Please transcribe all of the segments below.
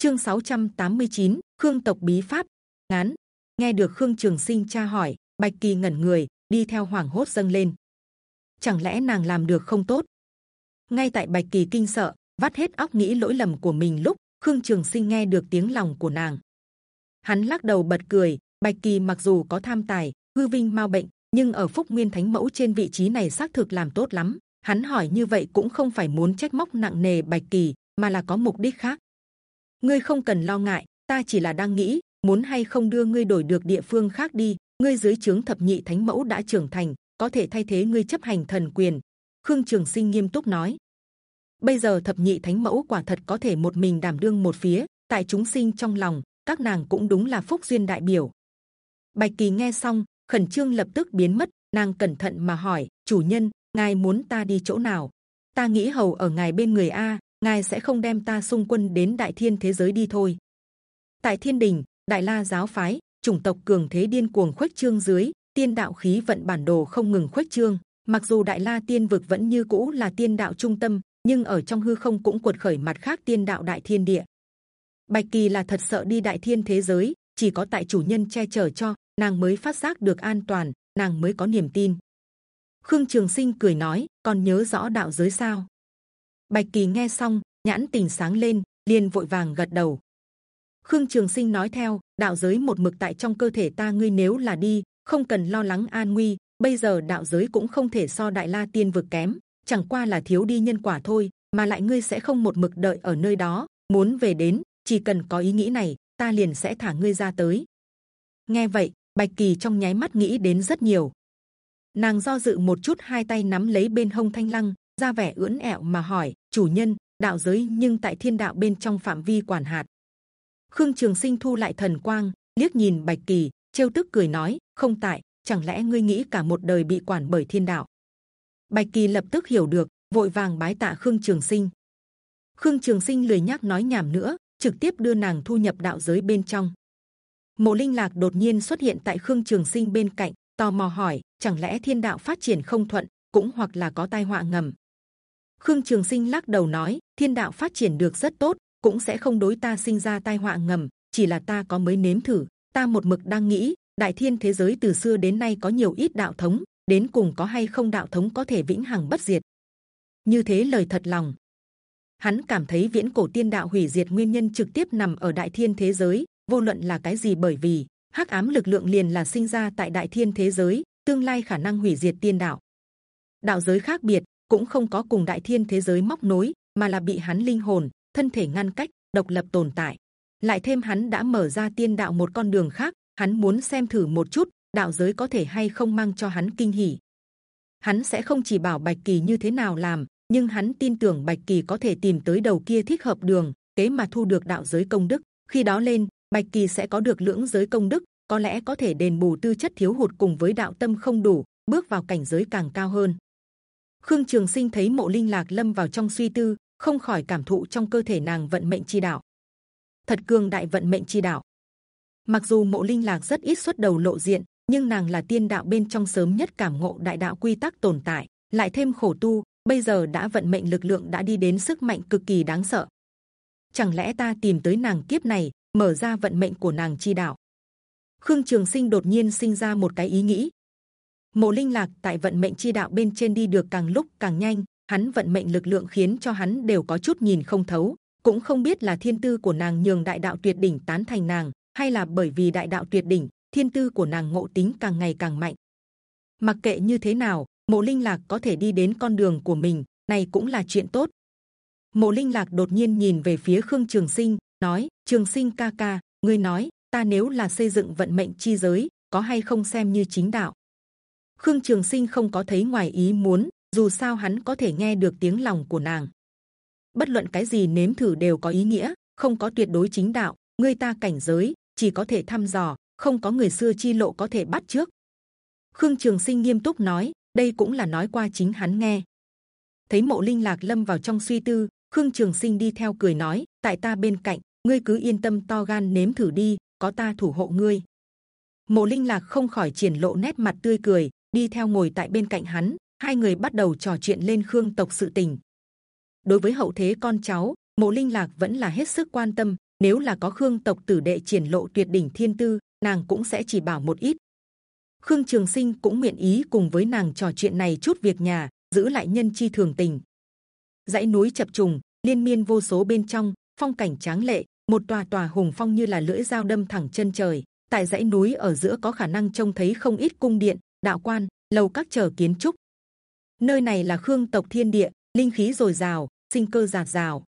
chương 689, khương tộc bí pháp. Ngắn nghe được khương trường sinh tra hỏi bạch kỳ ngẩn người đi theo hoàng hốt dâng lên. Chẳng lẽ nàng làm được không tốt? Ngay tại bạch kỳ kinh sợ vắt hết óc nghĩ lỗi lầm của mình lúc khương trường sinh nghe được tiếng lòng của nàng. Hắn lắc đầu bật cười bạch kỳ mặc dù có tham tài hư vinh mau bệnh nhưng ở phúc nguyên thánh mẫu trên vị trí này xác thực làm tốt lắm. Hắn hỏi như vậy cũng không phải muốn trách móc nặng nề bạch kỳ mà là có mục đích khác ngươi không cần lo ngại, ta chỉ là đang nghĩ, muốn hay không đưa ngươi đổi được địa phương khác đi. Ngươi dưới trướng thập nhị thánh mẫu đã trưởng thành, có thể thay thế ngươi chấp hành thần quyền. Khương trường sinh nghiêm túc nói. Bây giờ thập nhị thánh mẫu quả thật có thể một mình đảm đương một phía, tại chúng sinh trong lòng, các nàng cũng đúng là phúc duyên đại biểu. Bạch kỳ nghe xong, khẩn trương lập tức biến mất, nàng cẩn thận mà hỏi, chủ nhân, ngài muốn ta đi chỗ nào? Ta nghĩ hầu ở ngài bên người a ngài sẽ không đem ta xung quân đến đại thiên thế giới đi thôi. Tại thiên đình, đại la giáo phái, chủng tộc cường thế điên cuồng khuếch trương dưới, tiên đạo khí vận bản đồ không ngừng khuếch trương. Mặc dù đại la tiên vực vẫn như cũ là tiên đạo trung tâm, nhưng ở trong hư không cũng cuột khởi mặt khác tiên đạo đại thiên địa. Bạch kỳ là thật sợ đi đại thiên thế giới, chỉ có tại chủ nhân che chở cho, nàng mới phát giác được an toàn, nàng mới có niềm tin. Khương trường sinh cười nói còn nhớ rõ đạo giới sao? Bạch kỳ nghe xong, nhãn tình sáng lên, liền vội vàng gật đầu. Khương trường sinh nói theo, đạo giới một mực tại trong cơ thể ta, ngươi nếu là đi, không cần lo lắng an nguy, bây giờ đạo giới cũng không thể so đại la tiên vực kém, chẳng qua là thiếu đi nhân quả thôi, mà lại ngươi sẽ không một mực đợi ở nơi đó, muốn về đến, chỉ cần có ý nghĩ này, ta liền sẽ thả ngươi ra tới. Nghe vậy, bạch kỳ trong nháy mắt nghĩ đến rất nhiều. Nàng do dự một chút, hai tay nắm lấy bên hông thanh lăng ra vẻ ưỡn ẹo mà hỏi, chủ nhân, đạo giới nhưng tại thiên đạo bên trong phạm vi quản hạt. Khương trường sinh thu lại thần quang, liếc nhìn bạch kỳ, trêu tức cười nói, không tại, chẳng lẽ ngươi nghĩ cả một đời bị quản bởi thiên đạo? Bạch kỳ lập tức hiểu được, vội vàng bái tạ khương trường sinh. Khương trường sinh lười nhắc nói nhảm nữa, trực tiếp đưa nàng thu nhập đạo giới bên trong. Mộ linh lạc đột nhiên xuất hiện tại khương trường sinh bên cạnh, tò mò hỏi, chẳng lẽ thiên đạo phát triển không thuận, cũng hoặc là có tai họa ngầm? Khương trường sinh lắc đầu nói, thiên đạo phát triển được rất tốt, cũng sẽ không đối ta sinh ra tai họa ngầm, chỉ là ta có mới nếm thử. Ta một mực đang nghĩ, đại thiên thế giới từ xưa đến nay có nhiều ít đạo thống, đến cùng có hay không đạo thống có thể vĩnh hằng bất diệt. Như thế lời thật lòng. Hắn cảm thấy viễn cổ tiên đạo hủy diệt nguyên nhân trực tiếp nằm ở đại thiên thế giới, vô luận là cái gì bởi vì hắc ám lực lượng liền là sinh ra tại đại thiên thế giới, tương lai khả năng hủy diệt tiên đạo. Đạo giới khác biệt cũng không có cùng đại thiên thế giới móc nối, mà là bị hắn linh hồn, thân thể ngăn cách, độc lập tồn tại. Lại thêm hắn đã mở ra tiên đạo một con đường khác, hắn muốn xem thử một chút, đạo giới có thể hay không mang cho hắn kinh hỉ. Hắn sẽ không chỉ bảo bạch kỳ như thế nào làm, nhưng hắn tin tưởng bạch kỳ có thể tìm tới đầu kia thích hợp đường, kế mà thu được đạo giới công đức. Khi đó lên, bạch kỳ sẽ có được lưỡng giới công đức, có lẽ có thể đền bù tư chất thiếu hụt cùng với đạo tâm không đủ, bước vào cảnh giới càng cao hơn khương trường sinh thấy mộ linh lạc lâm vào trong suy tư, không khỏi cảm thụ trong cơ thể nàng vận mệnh chi đạo. Thật cường đại vận mệnh chi đạo. Mặc dù mộ linh lạc rất ít xuất đầu lộ diện, nhưng nàng là tiên đạo bên trong sớm nhất cảm ngộ đại đạo quy tắc tồn tại, lại thêm khổ tu, bây giờ đã vận mệnh lực lượng đã đi đến sức mạnh cực kỳ đáng sợ. Chẳng lẽ ta tìm tới nàng kiếp này, mở ra vận mệnh của nàng chi đạo? Khương trường sinh đột nhiên sinh ra một cái ý nghĩ mộ linh lạc tại vận mệnh chi đạo bên trên đi được càng lúc càng nhanh, hắn vận mệnh lực lượng khiến cho hắn đều có chút nhìn không thấu, cũng không biết là thiên tư của nàng nhường đại đạo tuyệt đỉnh tán thành nàng, hay là bởi vì đại đạo tuyệt đỉnh, thiên tư của nàng ngộ tính càng ngày càng mạnh. Mặc kệ như thế nào, mộ linh lạc có thể đi đến con đường của mình, này cũng là chuyện tốt. Mộ linh lạc đột nhiên nhìn về phía khương trường sinh, nói, trường sinh ca ca, ngươi nói, ta nếu là xây dựng vận mệnh chi giới, có hay không xem như chính đạo? Khương trường sinh không có thấy ngoài ý muốn, dù sao hắn có thể nghe được tiếng lòng của nàng. Bất luận cái gì nếm thử đều có ý nghĩa, không có tuyệt đối chính đạo ngươi ta cảnh giới, chỉ có thể thăm dò, không có người xưa chi lộ có thể bắt trước. Khương trường sinh nghiêm túc nói, đây cũng là nói qua chính hắn nghe. Thấy mộ linh lạc lâm vào trong suy tư, khương trường sinh đi theo cười nói, tại ta bên cạnh, ngươi cứ yên tâm to gan nếm thử đi, có ta thủ hộ ngươi. Mộ linh lạc không khỏi triển lộ nét mặt tươi cười đi theo ngồi tại bên cạnh hắn, hai người bắt đầu trò chuyện lên khương tộc sự tình. Đối với hậu thế con cháu, mộ linh lạc vẫn là hết sức quan tâm, nếu là có khương tộc tử đệ triển lộ tuyệt đỉnh thiên tư, nàng cũng sẽ chỉ bảo một ít. Khương trường sinh cũng nguyện ý cùng với nàng trò chuyện này chút việc nhà, giữ lại nhân chi thường tình. Dãy núi chập trùng, liên miên vô số bên trong, phong cảnh tráng lệ, một tòa tòa hùng phong như là lưỡi dao đâm thẳng chân trời. Tại dãy núi ở giữa có khả năng trông thấy không ít cung điện đạo quan lầu các trở kiến trúc. Nơi này là khương tộc thiên địa, linh khí dồi dào, sinh cơ giạt rào.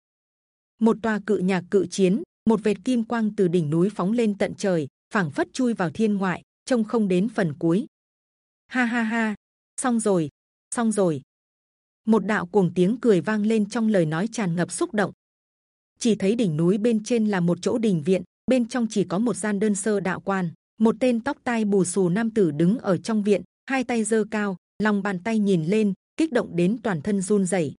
Một tòa cự nhà cự chiến, một vệt kim quang từ đỉnh núi phóng lên tận trời, phảng phất chui vào thiên ngoại, trông không đến phần cuối. Ha ha ha, xong rồi xong rồi. Một đạo cuồng tiếng cười vang lên trong lời nói tràn ngập xúc động. Chỉ thấy đỉnh núi bên trên là một chỗ đình viện, bên trong chỉ có một gian đơn sơ đạo quan một tên tóc tai bù xù nam tử đứng ở trong viện, hai tay giơ cao, lòng bàn tay nhìn lên, kích động đến toàn thân run rẩy.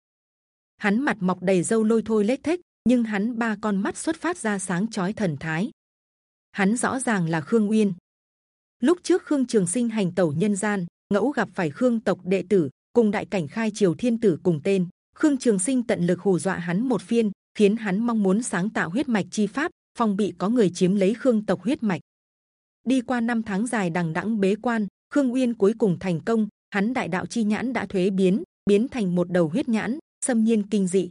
Hắn mặt mọc đầy râu lôi thôi lết thếch, nhưng hắn ba con mắt xuất phát ra sáng chói thần thái. Hắn rõ ràng là khương uyên. Lúc trước khương trường sinh hành tẩu nhân gian, ngẫu gặp phải khương tộc đệ tử, cùng đại cảnh khai triều thiên tử cùng tên, khương trường sinh tận lực hù dọa hắn một phiên khiến hắn mong muốn sáng tạo huyết mạch chi pháp phòng bị có người chiếm lấy khương tộc huyết mạch đi qua năm tháng dài đằng đẵng bế quan, khương uyên cuối cùng thành công, hắn đại đạo chi nhãn đã thuế biến biến thành một đầu huyết nhãn, xâm nhiên kinh dị.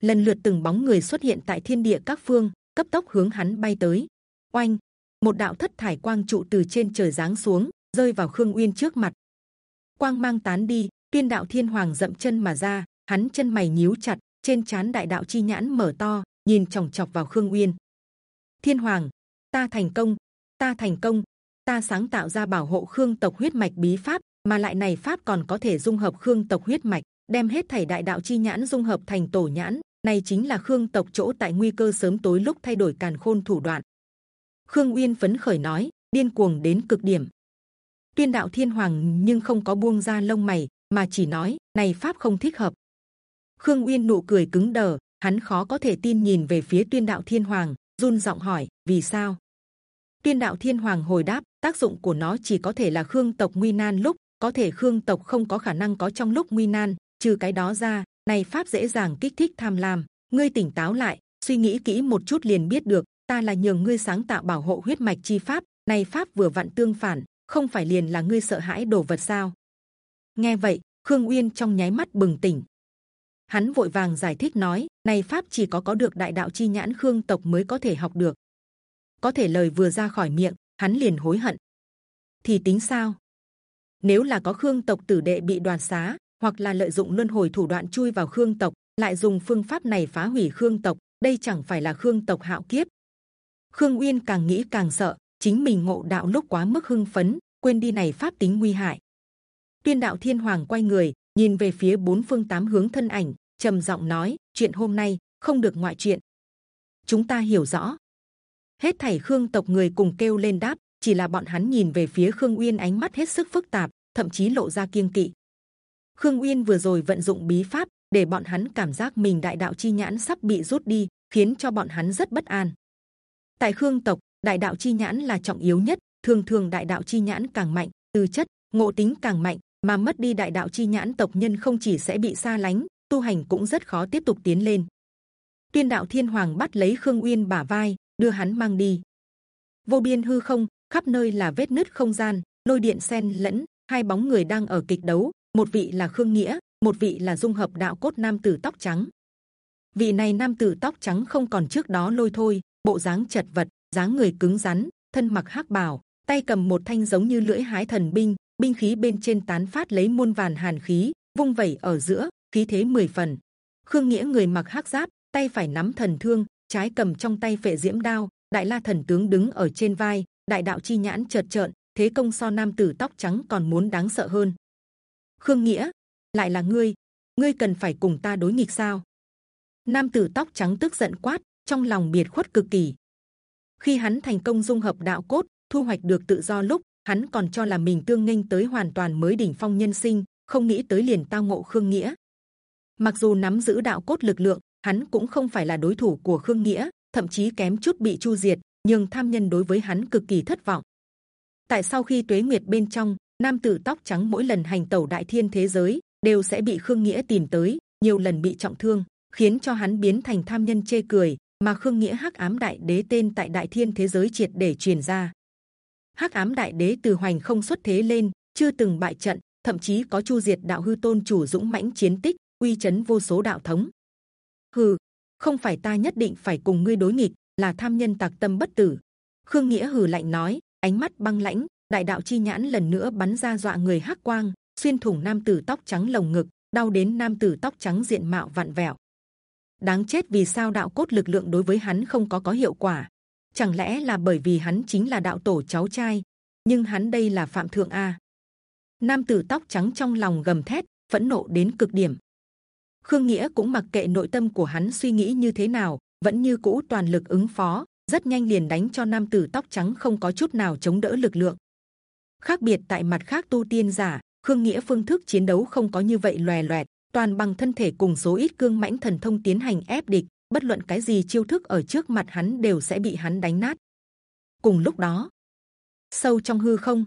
Lần lượt từng bóng người xuất hiện tại thiên địa các phương, cấp tốc hướng hắn bay tới. Oanh! Một đạo thất thải quang trụ từ trên trời giáng xuống, rơi vào khương uyên trước mặt. Quang mang tán đi tuyên đạo thiên hoàng dậm chân mà ra, hắn chân mày nhíu chặt, trên chán đại đạo chi nhãn mở to, nhìn chòng chọc vào khương uyên. Thiên hoàng, ta thành công ta thành công. Ta sáng tạo ra bảo hộ khương tộc huyết mạch bí pháp, mà lại này pháp còn có thể dung hợp khương tộc huyết mạch, đem hết thảy đại đạo chi nhãn dung hợp thành tổ nhãn. Này chính là khương tộc chỗ tại nguy cơ sớm tối lúc thay đổi càn khôn thủ đoạn. Khương uyên phấn khởi nói, điên cuồng đến cực điểm. Tuyên đạo thiên hoàng nhưng không có buông ra lông mày, mà chỉ nói, này pháp không thích hợp. Khương uyên nụ cười cứng đờ, hắn khó có thể tin nhìn về phía tuyên đạo thiên hoàng, run giọng hỏi, vì sao? Tuyên đạo thiên hoàng hồi đáp, tác dụng của nó chỉ có thể là khương tộc nguy nan lúc, có thể khương tộc không có khả năng có trong lúc nguy nan, trừ cái đó ra, này pháp dễ dàng kích thích tham lam. Ngươi tỉnh táo lại, suy nghĩ kỹ một chút liền biết được, ta là nhường ngươi sáng tạo bảo hộ huyết mạch chi pháp, này pháp vừa vặn tương phản, không phải liền là ngươi sợ hãi đồ vật sao? Nghe vậy, khương uyên trong nháy mắt bừng tỉnh. Hắn vội vàng giải thích nói, này pháp chỉ có có được đại đạo chi nhãn khương tộc mới có thể học được có thể lời vừa ra khỏi miệng, hắn liền hối hận. Thì tính sao? Nếu là có khương tộc tử đệ bị đoàn xá, hoặc là lợi dụng luân hồi thủ đoạn chui vào khương tộc, lại dùng phương pháp này phá hủy khương tộc, đây chẳng phải là khương tộc hạo kiếp. Khương uyên càng nghĩ càng sợ, chính mình ngộ đạo lúc quá mức hưng phấn, quên đi này pháp tính nguy hại. Tuyên đạo thiên hoàng quay người, nhìn về phía bốn phương tám hướng thân ảnh, trầm giọng nói, chuyện hôm nay không được ngoại chuyện chúng ta hiểu rõ hết thảy khương tộc người cùng kêu lên đáp, chỉ là bọn hắn nhìn về phía khương uyên ánh mắt hết sức phức tạp, thậm chí lộ ra kiêng kỵ. Khương uyên vừa rồi vận dụng bí pháp, để bọn hắn cảm giác mình đại đạo chi nhãn sắp bị rút đi, khiến cho bọn hắn rất bất an. Tại khương tộc, đại đạo chi nhãn là trọng yếu nhất, thường thường đại đạo chi nhãn càng mạnh, tư chất, ngộ tính càng mạnh, mà mất đi đại đạo chi nhãn tộc nhân không chỉ sẽ bị xa lánh, tu hành cũng rất khó tiếp tục tiến lên. Tuyên đạo thiên hoàng bắt lấy khương uyên bả vai đưa hắn mang đi. Vô biên hư không, khắp nơi là vết nứt không gian, lôi điện xen lẫn, hai bóng người đang ở kịch đấu, một vị là khương nghĩa, một vị là dung hợp đạo cốt nam tử tóc trắng. Vị này nam tử tóc trắng không còn trước đó lôi thôi, bộ dáng chật vật, dáng người cứng rắn, thân mặc hắc bào, tay cầm một thanh giống như lưỡi hái thần binh binh khí bên trên tán phát lấy muôn vàn hàn khí, vung vẩy ở giữa, khí thế mười phần. Khương nghĩa người mặc hắc giáp, tay phải nắm thần thương trái cầm trong tay phệ diễm đao, đại la thần tướng đứng ở trên vai, đại đạo chi nhãn chợt trợn, thế công so nam tử tóc trắng còn muốn đáng sợ hơn. Khương nghĩa, lại là ngươi ngươi cần phải cùng ta đối nghịch sao? Nam tử tóc trắng tức giận quát, trong lòng biệt khuất cực kỳ. Khi hắn thành công dung hợp đạo cốt, thu hoạch được tự do lúc, hắn còn cho là mình tương nghênh tới hoàn toàn mới đỉnh phong nhân sinh, không nghĩ tới liền tao ngộ khương nghĩa. Mặc dù nắm giữ đạo cốt lực lượng hắn cũng không phải là đối thủ của khương nghĩa, thậm chí kém chút bị chu diệt, nhưng tham nhân đối với hắn cực kỳ thất vọng. Tại sau khi tuế nguyệt bên trong, nam tử tóc trắng mỗi lần hành tẩu đại thiên thế giới đều sẽ bị khương nghĩa tìm tới, nhiều lần bị trọng thương, khiến cho hắn biến thành tham nhân chê cười, mà khương nghĩa hắc ám đại đế tên tại đại thiên thế giới triệt để truyền ra. Hắc ám đại đế từ hoành không xuất thế lên, chưa từng bại trận, thậm chí có chu diệt đạo hư tôn chủ dũng mãnh chiến tích, uy chấn vô số đạo thống hừ, không phải ta nhất định phải cùng ngươi đối nghịch, là tham nhân tạc tâm bất tử. Khương nghĩa hừ lạnh nói, ánh mắt băng lãnh, đại đạo chi nhãn lần nữa bắn ra dọa người hắc quang, xuyên thủng nam tử tóc trắng lồng ngực, đau đến nam tử tóc trắng diện mạo vặn vẹo. Đáng chết vì sao đạo cốt lực lượng đối với hắn không có có hiệu quả? Chẳng lẽ là bởi vì hắn chính là đạo tổ cháu trai? Nhưng hắn đây là phạm thượng a. Nam tử tóc trắng trong lòng gầm thét, phẫn nộ đến cực điểm khương nghĩa cũng mặc kệ nội tâm của hắn suy nghĩ như thế nào, vẫn như cũ toàn lực ứng phó, rất nhanh liền đánh cho nam tử tóc trắng không có chút nào chống đỡ lực lượng. Khác biệt tại mặt khác tu tiên giả, khương nghĩa phương thức chiến đấu không có như vậy loè loẹt, toàn bằng thân thể cùng số ít cương mãnh thần thông tiến hành ép địch, bất luận cái gì chiêu thức ở trước mặt hắn đều sẽ bị hắn đánh nát. Cùng lúc đó, sâu trong hư không,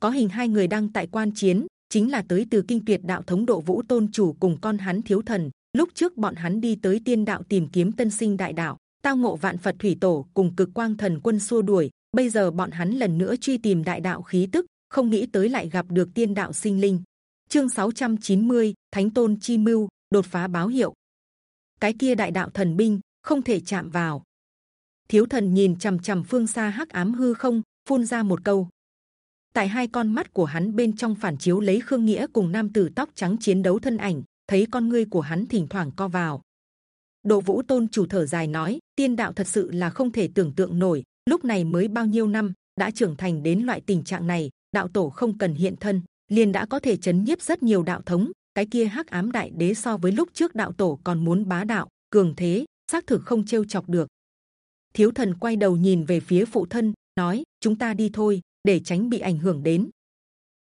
có hình hai người đang tại quan chiến chính là tới từ kinh tuyệt đạo thống độ vũ tôn chủ cùng con hắn thiếu thần. Lúc trước bọn hắn đi tới tiên đạo tìm kiếm tân sinh đại đạo tao ngộ vạn phật thủy tổ cùng cực quang thần quân xua đuổi. Bây giờ bọn hắn lần nữa truy tìm đại đạo khí tức không nghĩ tới lại gặp được tiên đạo sinh linh. Chương 690, thánh tôn chi mưu đột phá báo hiệu. Cái kia đại đạo thần binh không thể chạm vào. Thiếu thần nhìn c h ầ m c h ầ m phương xa hắc ám hư không phun ra một câu tại hai con mắt của hắn bên trong phản chiếu lấy khương nghĩa cùng nam tử tóc trắng chiến đấu thân ảnh, thấy con ngươi của hắn thỉnh thoảng co vào. Độ vũ tôn chủ thở dài nói, tiên đạo thật sự là không thể tưởng tượng nổi, lúc này mới bao nhiêu năm đã trưởng thành đến loại tình trạng này, đạo tổ không cần hiện thân, liền đã có thể chấn nhiếp rất nhiều đạo thống, cái kia hắc ám đại đế so với lúc trước đạo tổ còn muốn bá đạo, cường thế, xác thực không trêu chọc được. Thiếu thần quay đầu nhìn về phía phụ thân, nói, chúng ta đi thôi để tránh bị ảnh hưởng đến.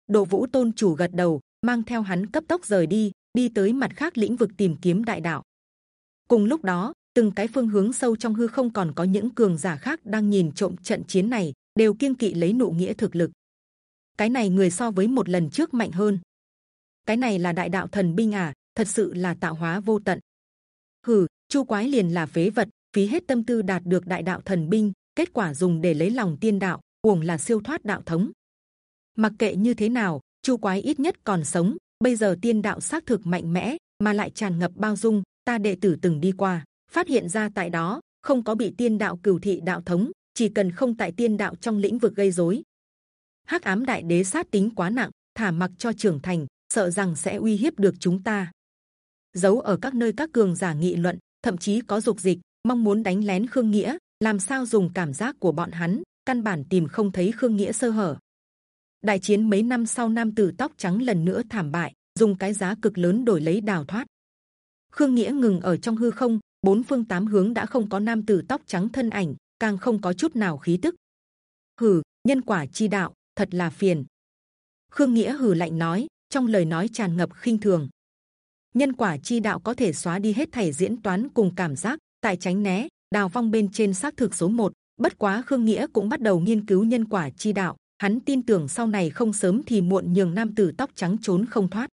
Đồ vũ tôn chủ gật đầu, mang theo hắn cấp tốc rời đi đi tới mặt khác lĩnh vực tìm kiếm đại đạo. Cùng lúc đó, từng cái phương hướng sâu trong hư không còn có những cường giả khác đang nhìn trộm trận chiến này, đều kiêng kỵ lấy nụ nghĩa thực lực. Cái này người so với một lần trước mạnh hơn. Cái này là đại đạo thần binh à thật sự là tạo hóa vô tận. Hừ, chu quái liền là phế vật, phí hết tâm tư đạt được đại đạo thần binh, kết quả dùng để lấy lòng tiên đạo uổng là siêu thoát đạo thống. Mặc kệ như thế nào, chu quái ít nhất còn sống. Bây giờ tiên đạo xác thực mạnh mẽ, mà lại tràn ngập bao dung, ta đệ tử từng đi qua, phát hiện ra tại đó, không có bị tiên đạo cửu thị đạo thống, chỉ cần không tại tiên đạo trong lĩnh vực gây rối. Hắc ám đại đế sát tính quá nặng, thả mặc cho trưởng thành, sợ rằng sẽ uy hiếp được chúng ta. Giấu ở các nơi các cường giả nghị luận, thậm chí có dục dịch, mong muốn đánh lén khương nghĩa, làm sao dùng cảm giác của bọn hắn? Căn bản tìm không thấy khương nghĩa sơ hở. Đại chiến mấy năm sau nam tử tóc trắng lần nữa thảm bại, dùng cái giá cực lớn đổi lấy đào thoát. Khương nghĩa ngừng ở trong hư không, bốn phương tám hướng đã không có nam tử tóc trắng thân ảnh, càng không có chút nào khí tức. Hừ, nhân quả chi đạo, thật là phiền. Khương nghĩa hừ lạnh nói, trong lời nói tràn ngập khinh thường. Nhân quả chi đạo có thể xóa đi hết thảy diễn toán cùng cảm giác, tại tránh né, đào vong bên trên xác thực số một bất quá khương nghĩa cũng bắt đầu nghiên cứu nhân quả chi đạo. Hắn tin tưởng sau này không sớm thì muộn nhường nam tử tóc trắng trốn không thoát.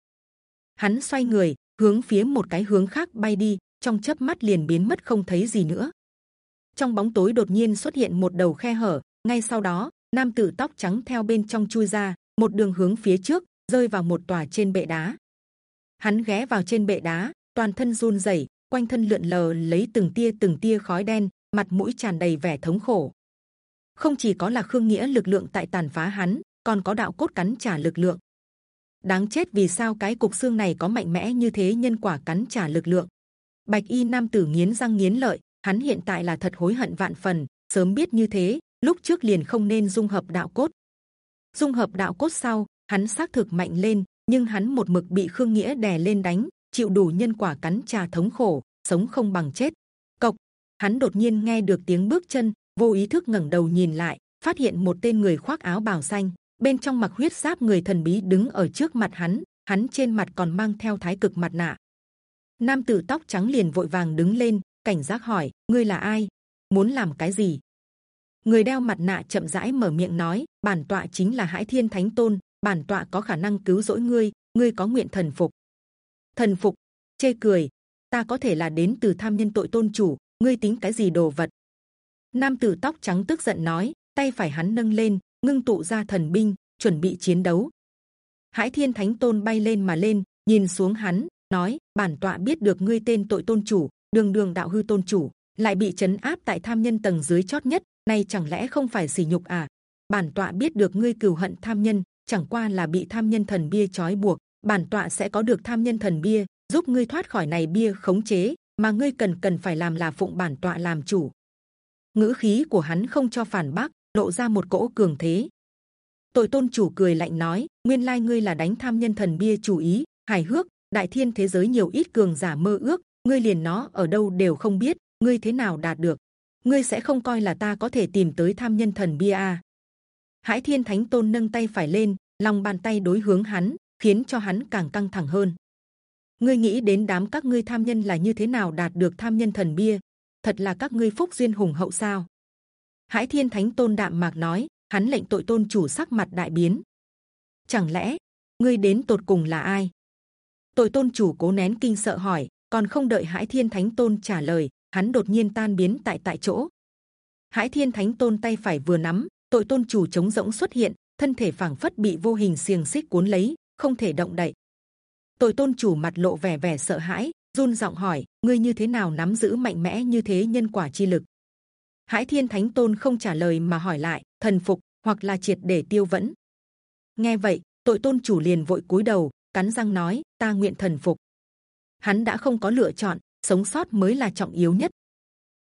Hắn xoay người, hướng phía một cái hướng khác bay đi, trong chớp mắt liền biến mất không thấy gì nữa. Trong bóng tối đột nhiên xuất hiện một đầu khe hở, ngay sau đó, nam tử tóc trắng theo bên trong chui ra, một đường hướng phía trước, rơi vào một tòa trên bệ đá. Hắn ghé vào trên bệ đá, toàn thân run rẩy, quanh thân lượn lờ lấy từng tia từng tia khói đen mặt mũi tràn đầy vẻ thống khổ. Không chỉ có là khương nghĩa lực lượng tại tàn phá hắn, còn có đạo cốt cắn trả lực lượng. Đáng chết vì sao cái cục xương này có mạnh mẽ như thế nhân quả cắn trả lực lượng. Bạch y nam tử nghiến răng nghiến lợi, hắn hiện tại là thật hối hận vạn phần, sớm biết như thế, lúc trước liền không nên dung hợp đạo cốt. Dung hợp đạo cốt sau, hắn xác thực mạnh lên, nhưng hắn một mực bị khương nghĩa đè lên đánh, chịu đủ nhân quả cắn trà thống khổ, sống không bằng chết hắn đột nhiên nghe được tiếng bước chân, vô ý thức ngẩng đầu nhìn lại, phát hiện một tên người khoác áo bào xanh, bên trong mặc huyết giáp người thần bí đứng ở trước mặt hắn hắn trên mặt còn mang theo thái cực mặt nạ. Nam tử tóc trắng liền vội vàng đứng lên, cảnh giác hỏi, ngươi là ai? Muốn làm cái gì? Người đeo mặt nạ chậm rãi mở miệng nói, bản tọa chính là hải thiên thánh tôn, bản tọa có khả năng cứu rỗi ngươi ngươi có nguyện thần phục. Thần phục? Chê cười, ta có thể là đến từ tham nhân tội tôn chủ ngươi tính cái gì đồ vật? Nam tử tóc trắng tức giận nói tay phải hắn nâng lên ngưng tụ ra thần binh chuẩn bị chiến đấu. Hải Thiên Thánh Tôn bay lên mà lên, nhìn xuống hắn, nói: bản tọa biết được ngươi tên tội tôn chủ, đường đường đạo hư tôn chủ, lại bị chấn áp tại tham nhân tầng dưới chót nhất, nay chẳng lẽ không phải sỉ nhục à? Bản tọa biết được ngươi cừu hận tham nhân, chẳng qua là bị tham nhân thần bia trói buộc, bản tọa sẽ có được tham nhân thần bia, giúp ngươi thoát khỏi này bia khống chế, mà ngươi cần cần phải làm là phụng bản tọa làm chủ. Ngữ khí của hắn không cho phản bác, lộ ra một cỗ cường thế. Tội tôn chủ cười lạnh nói: Nguyên lai ngươi là đánh tham nhân thần bia chủ ý, hài hước. Đại thiên thế giới nhiều ít cường giả mơ ước, ngươi liền nó ở đâu đều không biết, ngươi thế nào đạt được? Ngươi sẽ không coi là ta có thể tìm tới tham nhân thần bia à? Hải Thiên Thánh Tôn nâng tay phải lên, lòng bàn tay đối hướng hắn, khiến cho hắn càng căng thẳng hơn. Ngươi nghĩ đến đám các ngươi tham nhân là như thế nào đạt được tham nhân thần bia? Thật là các ngươi phúc duyên hùng hậu sao? Hải Thiên Thánh Tôn đạm mạc nói, hắn lệnh tội tôn chủ sắc mặt đại biến. Chẳng lẽ ngươi đến tột cùng là ai? Tội tôn chủ cố nén kinh sợ hỏi, còn không đợi Hải Thiên Thánh Tôn trả lời, hắn đột nhiên tan biến tại tại chỗ. Hải Thiên Thánh Tôn tay phải vừa nắm, tội tôn chủ chống rỗng xuất hiện, thân thể phảng phất bị vô hình xiềng xích cuốn lấy, không thể động đậy. Tội tôn chủ mặt lộ vẻ vẻ sợ hãi, run giọng hỏi: ngươi như thế nào nắm giữ mạnh mẽ như thế nhân quả chi lực? Hải Thiên Thánh Tôn không trả lời mà hỏi lại: thần phục hoặc là triệt để tiêu vẫn. Nghe vậy, tội tôn chủ liền vội cúi đầu, cắn răng nói: ta nguyện thần phục. Hắn đã không có lựa chọn, sống sót mới là trọng yếu nhất.